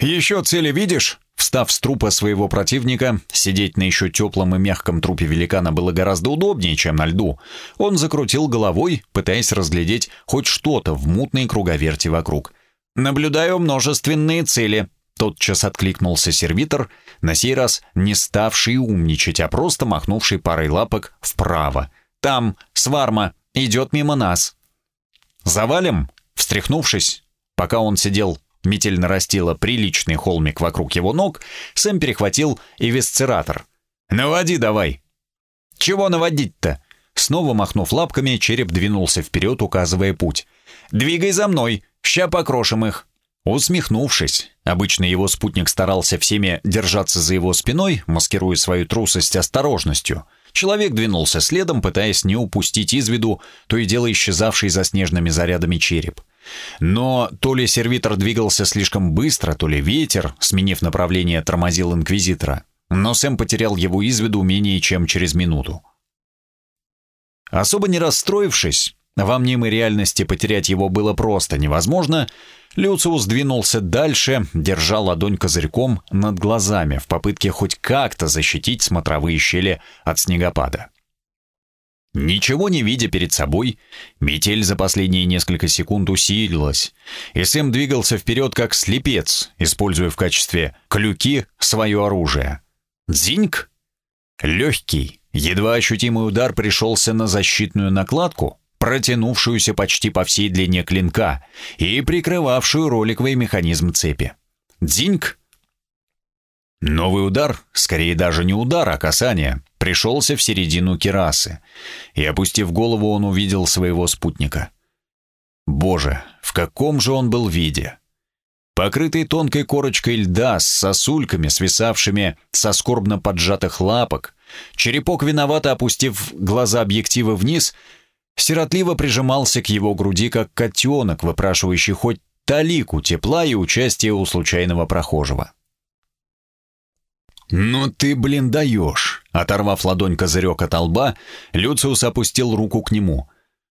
«Еще цели видишь?» Встав с трупа своего противника, сидеть на еще теплом и мягком трупе великана было гораздо удобнее, чем на льду. Он закрутил головой, пытаясь разглядеть хоть что-то в мутной круговерти вокруг. «Наблюдаю множественные цели», — тотчас откликнулся сервитор, на сей раз не ставший умничать, а просто махнувший парой лапок вправо. «Там, сварма, идет мимо нас». «Завалим?» Встряхнувшись, пока он сидел Метель нарастила приличный холмик вокруг его ног, Сэм перехватил и висцератор. «Наводи давай!» «Чего наводить-то?» Снова махнув лапками, череп двинулся вперед, указывая путь. «Двигай за мной, ща покрошим их!» Усмехнувшись, обычно его спутник старался всеми держаться за его спиной, маскируя свою трусость осторожностью. Человек двинулся следом, пытаясь не упустить из виду то и дело исчезавший за снежными зарядами череп. Но то ли сервитор двигался слишком быстро, то ли ветер, сменив направление, тормозил инквизитора. Но Сэм потерял его из виду менее чем через минуту. Особо не расстроившись, во мнимой реальности потерять его было просто невозможно, Люциус двинулся дальше, держа ладонь козырьком над глазами в попытке хоть как-то защитить смотровые щели от снегопада. Ничего не видя перед собой, метель за последние несколько секунд усилилась, и Сэм двигался вперед как слепец, используя в качестве клюки свое оружие. Дзиньк! Легкий, едва ощутимый удар пришелся на защитную накладку, протянувшуюся почти по всей длине клинка и прикрывавшую роликовый механизм цепи. Дзиньк! Новый удар, скорее даже не удар, а касание, пришелся в середину керасы, и, опустив голову, он увидел своего спутника. Боже, в каком же он был виде! Покрытый тонкой корочкой льда с сосульками, свисавшими со скорбно поджатых лапок, черепок, виновато опустив глаза объектива вниз, сиротливо прижимался к его груди, как котенок, выпрашивающий хоть талику тепла и участия у случайного прохожего. «Ну ты, блин, даешь!» Оторвав ладонь козырек от лба, Люциус опустил руку к нему.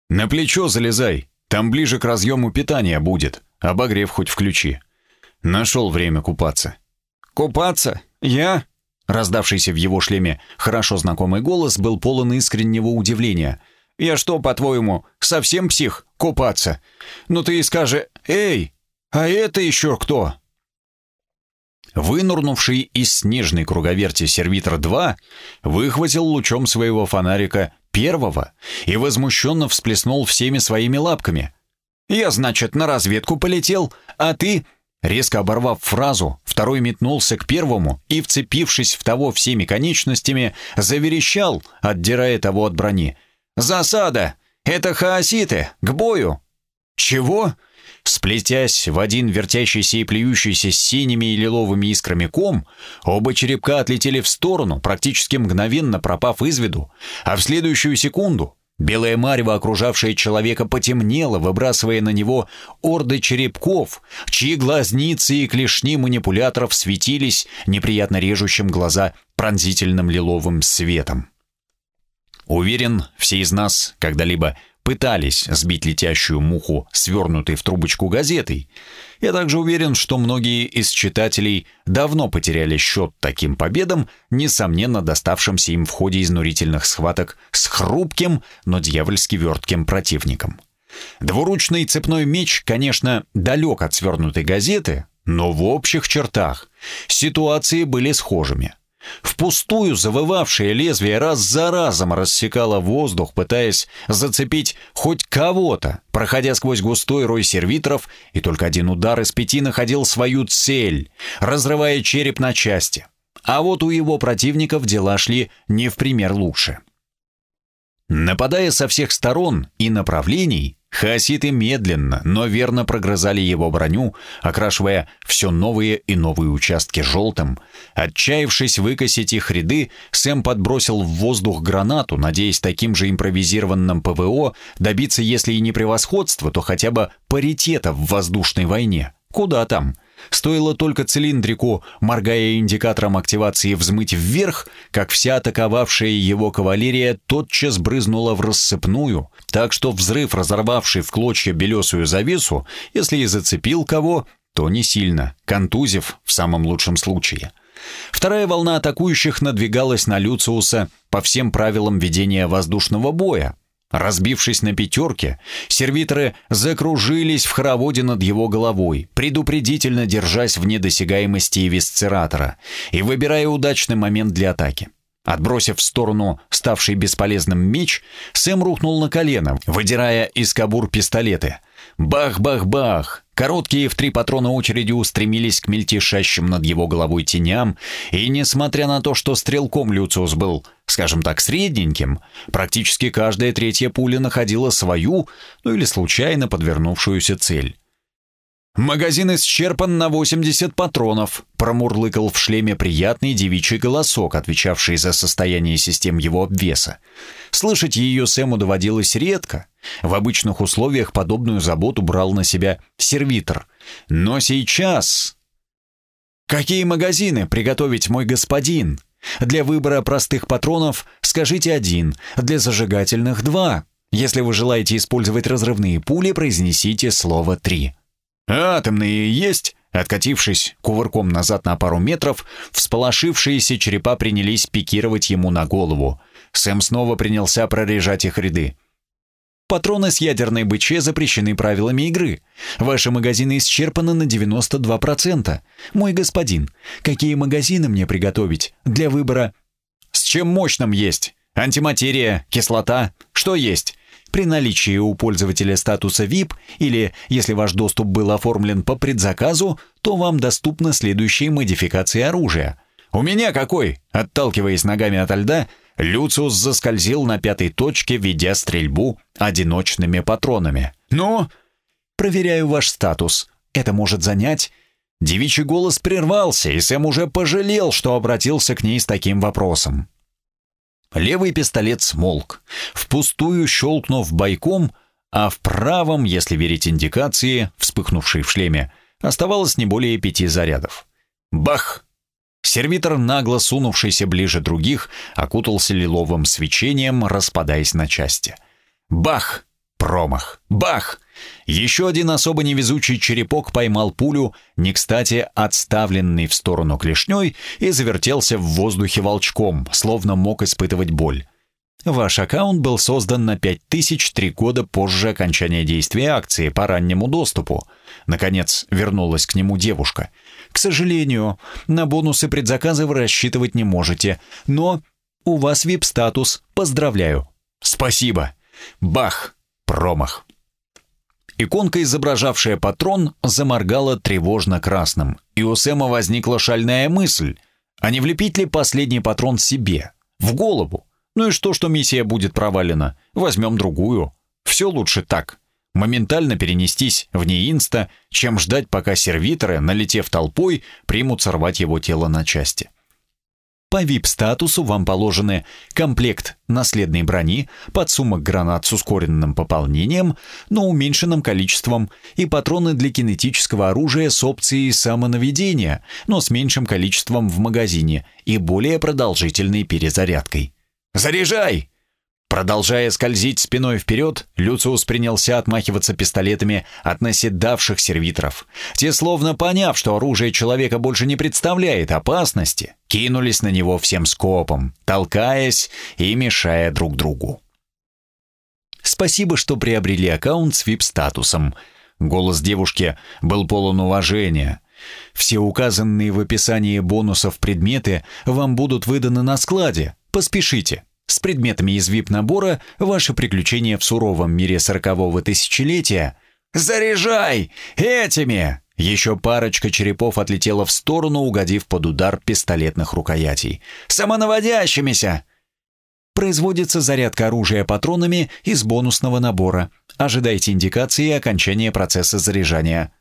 «На плечо залезай, там ближе к разъему питания будет, обогрев хоть включи». Нашел время купаться. «Купаться? Я?» Раздавшийся в его шлеме хорошо знакомый голос был полон искреннего удивления. «Я что, по-твоему, совсем псих? Купаться? Ну ты и скажи, эй, а это еще кто?» Вынурнувший из снежной круговерти сервитор-2 выхватил лучом своего фонарика первого и возмущенно всплеснул всеми своими лапками. «Я, значит, на разведку полетел, а ты...» Резко оборвав фразу, второй метнулся к первому и, вцепившись в того всеми конечностями, заверещал, отдирая того от брони. «Засада! Это хаоситы! К бою!» «Чего?» Сплетясь в один вертящийся и плюющийся с синими и лиловыми искрами ком, оба черепка отлетели в сторону, практически мгновенно пропав из виду, а в следующую секунду Белая марево, окружавшая человека, потемнела, выбрасывая на него орды черепков, чьи глазницы и клешни манипуляторов светились неприятно режущим глаза пронзительным лиловым светом. Уверен, все из нас когда-либо пытались сбить летящую муху, свернутой в трубочку газетой. Я также уверен, что многие из читателей давно потеряли счет таким победам, несомненно доставшимся им в ходе изнурительных схваток с хрупким, но дьявольски вертким противником. Двуручный цепной меч, конечно, далек от свернутой газеты, но в общих чертах ситуации были схожими – Впустую завывавшее лезвие раз за разом рассекало воздух, пытаясь зацепить хоть кого-то, проходя сквозь густой рой сервиторов, и только один удар из пяти находил свою цель, разрывая череп на части. А вот у его противников дела шли не в пример лучше. Нападая со всех сторон и направлений, Хаоситы медленно, но верно прогрызали его броню, окрашивая все новые и новые участки желтым. Отчаявшись выкосить их ряды, Сэм подбросил в воздух гранату, надеясь таким же импровизированным ПВО добиться, если и не превосходства, то хотя бы паритета в воздушной войне. Куда там? Стоило только цилиндрику, моргая индикатором активации, взмыть вверх, как вся атаковавшая его кавалерия тотчас брызнула в рассыпную, так что взрыв, разорвавший в клочья белесую завесу, если и зацепил кого, то не сильно, контузив в самом лучшем случае. Вторая волна атакующих надвигалась на Люциуса по всем правилам ведения воздушного боя, Разбившись на пятерке, сервиторы закружились в хороводе над его головой, предупредительно держась в недосягаемости висцератора и выбирая удачный момент для атаки. Отбросив в сторону ставший бесполезным меч, Сэм рухнул на колено, выдирая из кобур пистолеты. Бах-бах-бах! Короткие в три патрона очереди устремились к мельтешащим над его головой теням, и несмотря на то, что стрелком Люциус был, скажем так, средненьким, практически каждая третья пуля находила свою, ну или случайно подвернувшуюся цель. «Магазин исчерпан на 80 патронов», — промурлыкал в шлеме приятный девичий голосок, отвечавший за состояние систем его обвеса. Слышать ее Сэму доводилось редко. В обычных условиях подобную заботу брал на себя сервитор. Но сейчас... «Какие магазины приготовить, мой господин?» Для выбора простых патронов скажите один, для зажигательных два. Если вы желаете использовать разрывные пули, произнесите слово три. «Атомные есть?» Откатившись кувырком назад на пару метров, всполошившиеся черепа принялись пикировать ему на голову. Сэм снова принялся прорежать их ряды. Патроны с ядерной БЧ запрещены правилами игры. Ваши магазины исчерпаны на 92%. Мой господин, какие магазины мне приготовить для выбора? С чем мощным есть? Антиматерия, кислота, что есть? При наличии у пользователя статуса VIP или если ваш доступ был оформлен по предзаказу, то вам доступны следующие модификации оружия. У меня какой? Отталкиваясь ногами от льда, Люциус заскользил на пятой точке, ведя стрельбу одиночными патронами. «Ну?» «Проверяю ваш статус. Это может занять...» Девичий голос прервался, и Сэм уже пожалел, что обратился к ней с таким вопросом. Левый пистолет смолк, впустую щелкнув бойком, а в правом, если верить индикации, вспыхнувшей в шлеме, оставалось не более пяти зарядов. Бах! Сервитор, нагло сунувшийся ближе других, окутался лиловым свечением, распадаясь на части. Бах! Промах! Бах! Еще один особо невезучий черепок поймал пулю, не кстати отставленный в сторону клешней, и завертелся в воздухе волчком, словно мог испытывать боль. Ваш аккаунт был создан на 5000 три года позже окончания действия акции по раннему доступу. Наконец вернулась к нему девушка. К сожалению, на бонусы предзаказа вы рассчитывать не можете, но у вас VIP-статус. Поздравляю. Спасибо. Бах. Промах. Иконка, изображавшая патрон, заморгала тревожно красным, и у Сэма возникла шальная мысль, а не влепить ли последний патрон себе, в голову? Ну и что, что миссия будет провалена? Возьмем другую. Все лучше так. Моментально перенестись в неинста, чем ждать, пока сервиторы, налетев толпой, примут сорвать его тело на части. По VIP-статусу вам положены комплект наследной брони, подсумок гранат с ускоренным пополнением, но уменьшенным количеством, и патроны для кинетического оружия с опцией самонаведения, но с меньшим количеством в магазине и более продолжительной перезарядкой. «Заряжай!» Продолжая скользить спиной вперед, Люциус принялся отмахиваться пистолетами от наседавших сервиторов. Те, словно поняв, что оружие человека больше не представляет опасности, кинулись на него всем скопом, толкаясь и мешая друг другу. «Спасибо, что приобрели аккаунт с VIP-статусом». Голос девушки был полон уважения. «Все указанные в описании бонусов предметы вам будут выданы на складе. Поспешите». С предметами из VIP-набора ваши приключения в суровом мире сорокового тысячелетия. «Заряжай! Этими!» Еще парочка черепов отлетела в сторону, угодив под удар пистолетных рукоятей. «Самонаводящимися!» Производится зарядка оружия патронами из бонусного набора. Ожидайте индикации окончания процесса заряжания.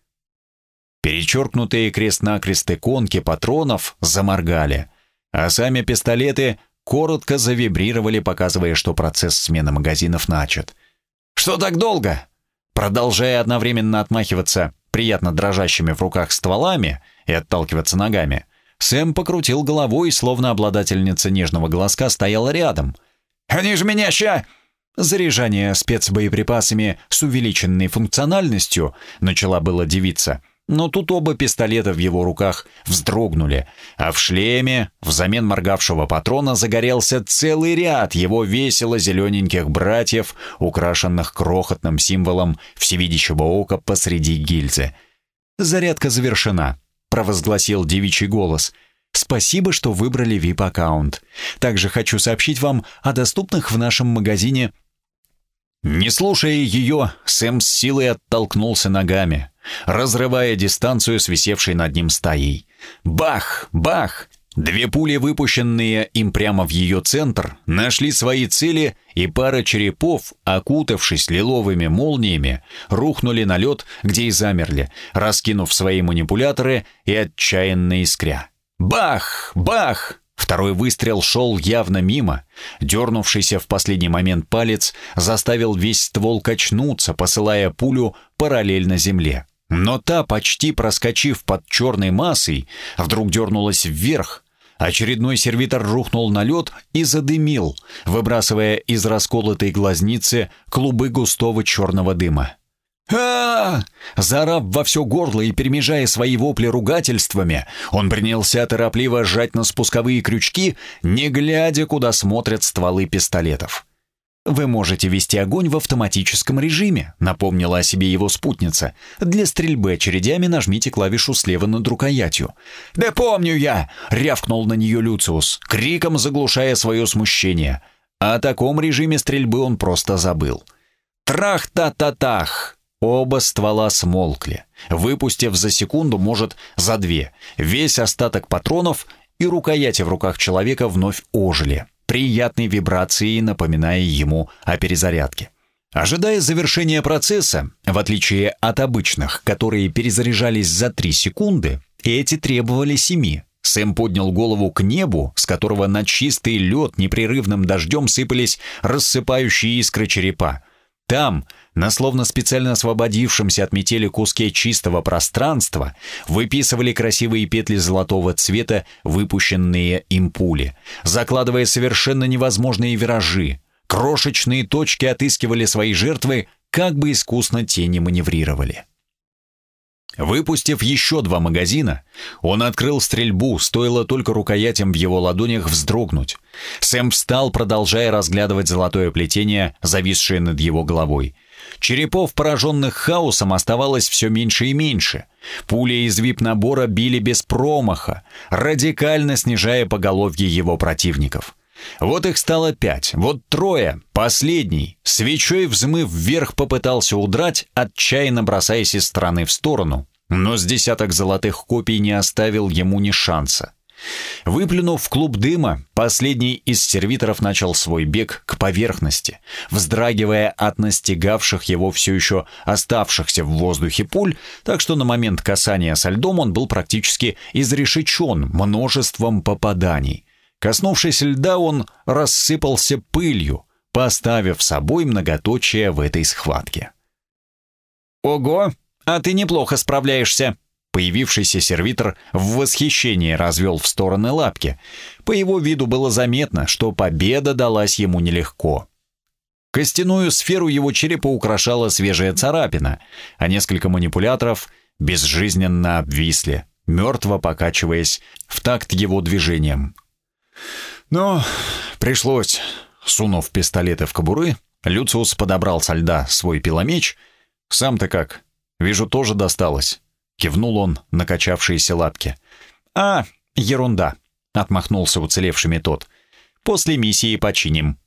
Перечеркнутые крест-накрест иконки патронов заморгали, а сами пистолеты коротко завибрировали, показывая, что процесс смены магазинов начат. «Что так долго?» Продолжая одновременно отмахиваться приятно дрожащими в руках стволами и отталкиваться ногами, Сэм покрутил головой, словно обладательница нежного глазка стояла рядом. «Они же меня ща...» Заряжание спецбоеприпасами с увеличенной функциональностью начала была девица — но тут оба пистолета в его руках вздрогнули, а в шлеме, взамен моргавшего патрона, загорелся целый ряд его весело зелененьких братьев, украшенных крохотным символом всевидящего ока посреди гильзы. «Зарядка завершена», — провозгласил девичий голос. «Спасибо, что выбрали VIP-аккаунт. Также хочу сообщить вам о доступных в нашем магазине не слушая ее, Сэм с силой оттолкнулся ногами, разрывая дистанцию с висевшей над ним стаей. Бах! Бах! Две пули, выпущенные им прямо в ее центр, нашли свои цели, и пара черепов, окутавшись лиловыми молниями, рухнули на лед, где и замерли, раскинув свои манипуляторы и отчаянно искря. Бах! Бах! Второй выстрел шел явно мимо. Дернувшийся в последний момент палец заставил весь ствол качнуться, посылая пулю параллельно земле. Но та, почти проскочив под черной массой, вдруг дернулась вверх. Очередной сервитор рухнул на лед и задымил, выбрасывая из расколотой глазницы клубы густого черного дыма а, Заорав во все горло и перемежая свои вопли ругательствами, он принялся торопливо сжать на спусковые крючки, не глядя, куда смотрят стволы пистолетов. «Вы можете вести огонь в автоматическом режиме», — напомнила о себе его спутница. «Для стрельбы очередями нажмите клавишу слева над рукоятью». «Да помню я!» — рявкнул на нее Люциус, криком заглушая свое смущение. О таком режиме стрельбы он просто забыл. «Трах-та-та-тах!» Оба ствола смолкли, выпустив за секунду, может, за две. Весь остаток патронов и рукояти в руках человека вновь ожили, приятной вибрацией напоминая ему о перезарядке. Ожидая завершения процесса, в отличие от обычных, которые перезаряжались за три секунды, эти требовали семи. Сэм поднял голову к небу, с которого на чистый лед непрерывным дождем сыпались рассыпающие искры черепа. Там, на словно специально освободившемся от метели куске чистого пространства, выписывали красивые петли золотого цвета выпущенные им пули, закладывая совершенно невозможные виражи. Крошечные точки отыскивали свои жертвы, как бы искусно тени маневрировали. Выпустив еще два магазина, он открыл стрельбу, стоило только рукоятям в его ладонях вздрогнуть. Сэм встал, продолжая разглядывать золотое плетение, зависшее над его головой. Черепов, пораженных хаосом, оставалось все меньше и меньше. Пули из вип-набора били без промаха, радикально снижая поголовье его противников. Вот их стало пять, вот трое, последний, свечой взмыв вверх попытался удрать, отчаянно бросаясь из стороны в сторону, но с десяток золотых копий не оставил ему ни шанса. Выплюнув клуб дыма, последний из сервиторов начал свой бег к поверхности, вздрагивая от настигавших его все еще оставшихся в воздухе пуль, так что на момент касания со льдом он был практически изрешечен множеством попаданий. Коснувшись льда, он рассыпался пылью, поставив собой многоточие в этой схватке. «Ого, а ты неплохо справляешься!» Появившийся сервитор в восхищении развел в стороны лапки. По его виду было заметно, что победа далась ему нелегко. Костяную сферу его черепа украшала свежая царапина, а несколько манипуляторов безжизненно обвисли, мертво покачиваясь в такт его движением. Но пришлось. Сунув пистолеты в кобуры, Люциус подобрал со льда свой пиломеч. «Сам-то как? Вижу, тоже досталось». Кивнул он на качавшиеся лапки. «А, ерунда», — отмахнулся уцелевшими тот. «После миссии починим».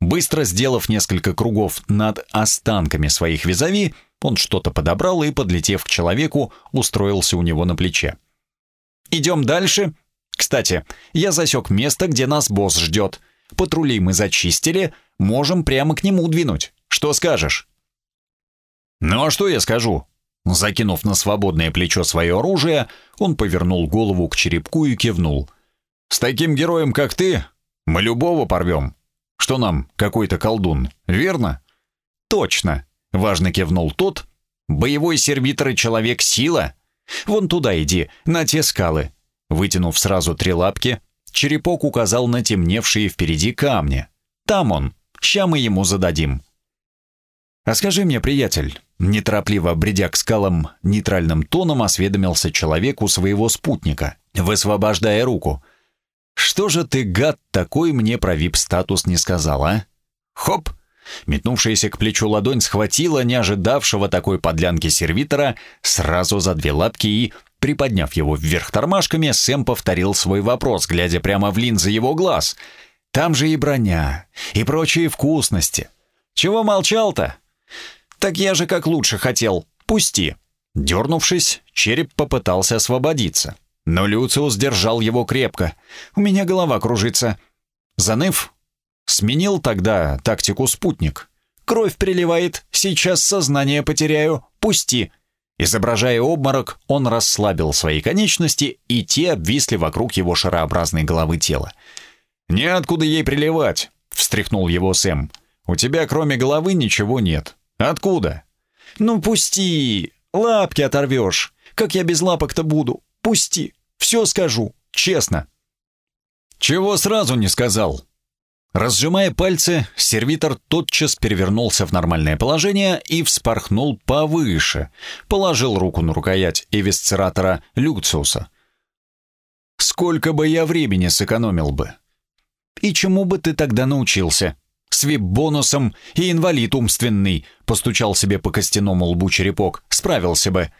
Быстро сделав несколько кругов над останками своих визави, он что-то подобрал и, подлетев к человеку, устроился у него на плече. «Идем дальше. Кстати, я засек место, где нас босс ждет. Патрули мы зачистили, можем прямо к нему двинуть. Что скажешь?» «Ну а что я скажу?» Закинув на свободное плечо свое оружие, он повернул голову к черепку и кивнул. «С таким героем, как ты, мы любого порвем. Что нам, какой-то колдун, верно?» «Точно!» — важно кивнул тот. «Боевой сервитор и человек-сила? Вон туда иди, на те скалы». Вытянув сразу три лапки, черепок указал на темневшие впереди камни. «Там он, ща мы ему зададим». «А скажи мне, приятель, Неторопливо бредя к скалам, нейтральным тоном осведомился человек у своего спутника, высвобождая руку. «Что же ты, гад, такой мне про вип-статус не сказал, а?» «Хоп!» Метнувшаяся к плечу ладонь схватила не ожидавшего такой подлянки сервитора сразу за две лапки и, приподняв его вверх тормашками, Сэм повторил свой вопрос, глядя прямо в линзы его глаз. «Там же и броня, и прочие вкусности. Чего молчал-то?» «Так я же как лучше хотел. Пусти». Дернувшись, череп попытался освободиться. Но Люциус держал его крепко. «У меня голова кружится». Заныв, сменил тогда тактику спутник. «Кровь приливает, сейчас сознание потеряю. Пусти». Изображая обморок, он расслабил свои конечности, и те обвисли вокруг его шарообразной головы тела. «Неоткуда ей приливать», — встряхнул его Сэм. «У тебя кроме головы ничего нет. «Откуда?» «Ну, пусти! Лапки оторвешь! Как я без лапок-то буду? Пусти! Все скажу, честно!» «Чего сразу не сказал?» Разжимая пальцы, сервитор тотчас перевернулся в нормальное положение и вспорхнул повыше, положил руку на рукоять эвисцератора Люциуса. «Сколько бы я времени сэкономил бы!» «И чему бы ты тогда научился?» С вип-бонусом и инвалид умственный», — постучал себе по костяному лбу черепок, — «справился бы».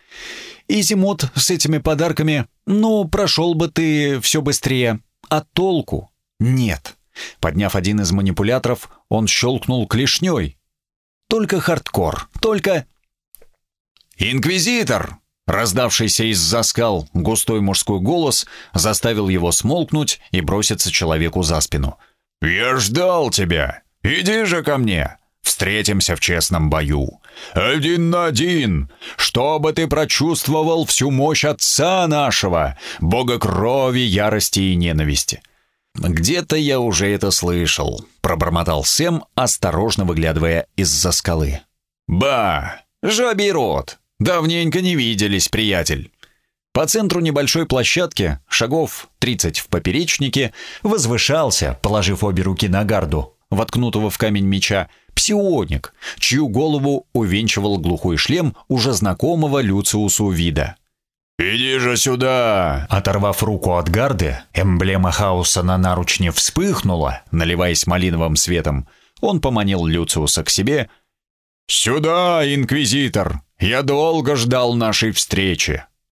«И Зимот с этими подарками, ну, прошел бы ты все быстрее. А толку? Нет». Подняв один из манипуляторов, он щелкнул клешней. «Только хардкор, только...» «Инквизитор!» Раздавшийся из-за скал густой мужской голос заставил его смолкнуть и броситься человеку за спину. «Я ждал тебя! Иди же ко мне, встретимся в честном бою. Один на один, чтобы ты прочувствовал всю мощь Отца нашего, Бога крови, ярости и ненависти». «Где-то я уже это слышал», — пробормотал Сэм, осторожно выглядывая из-за скалы. «Ба! Жабий рот! Давненько не виделись, приятель!» По центру небольшой площадки, шагов 30 в поперечнике, возвышался, положив обе руки на гарду, воткнутого в камень меча, псионик, чью голову увенчивал глухой шлем уже знакомого Люциусу вида. «Иди же сюда!» Оторвав руку от гарды, эмблема хаоса на наручне вспыхнула, наливаясь малиновым светом. Он поманил Люциуса к себе. «Сюда, инквизитор! Я долго ждал нашей встречи!»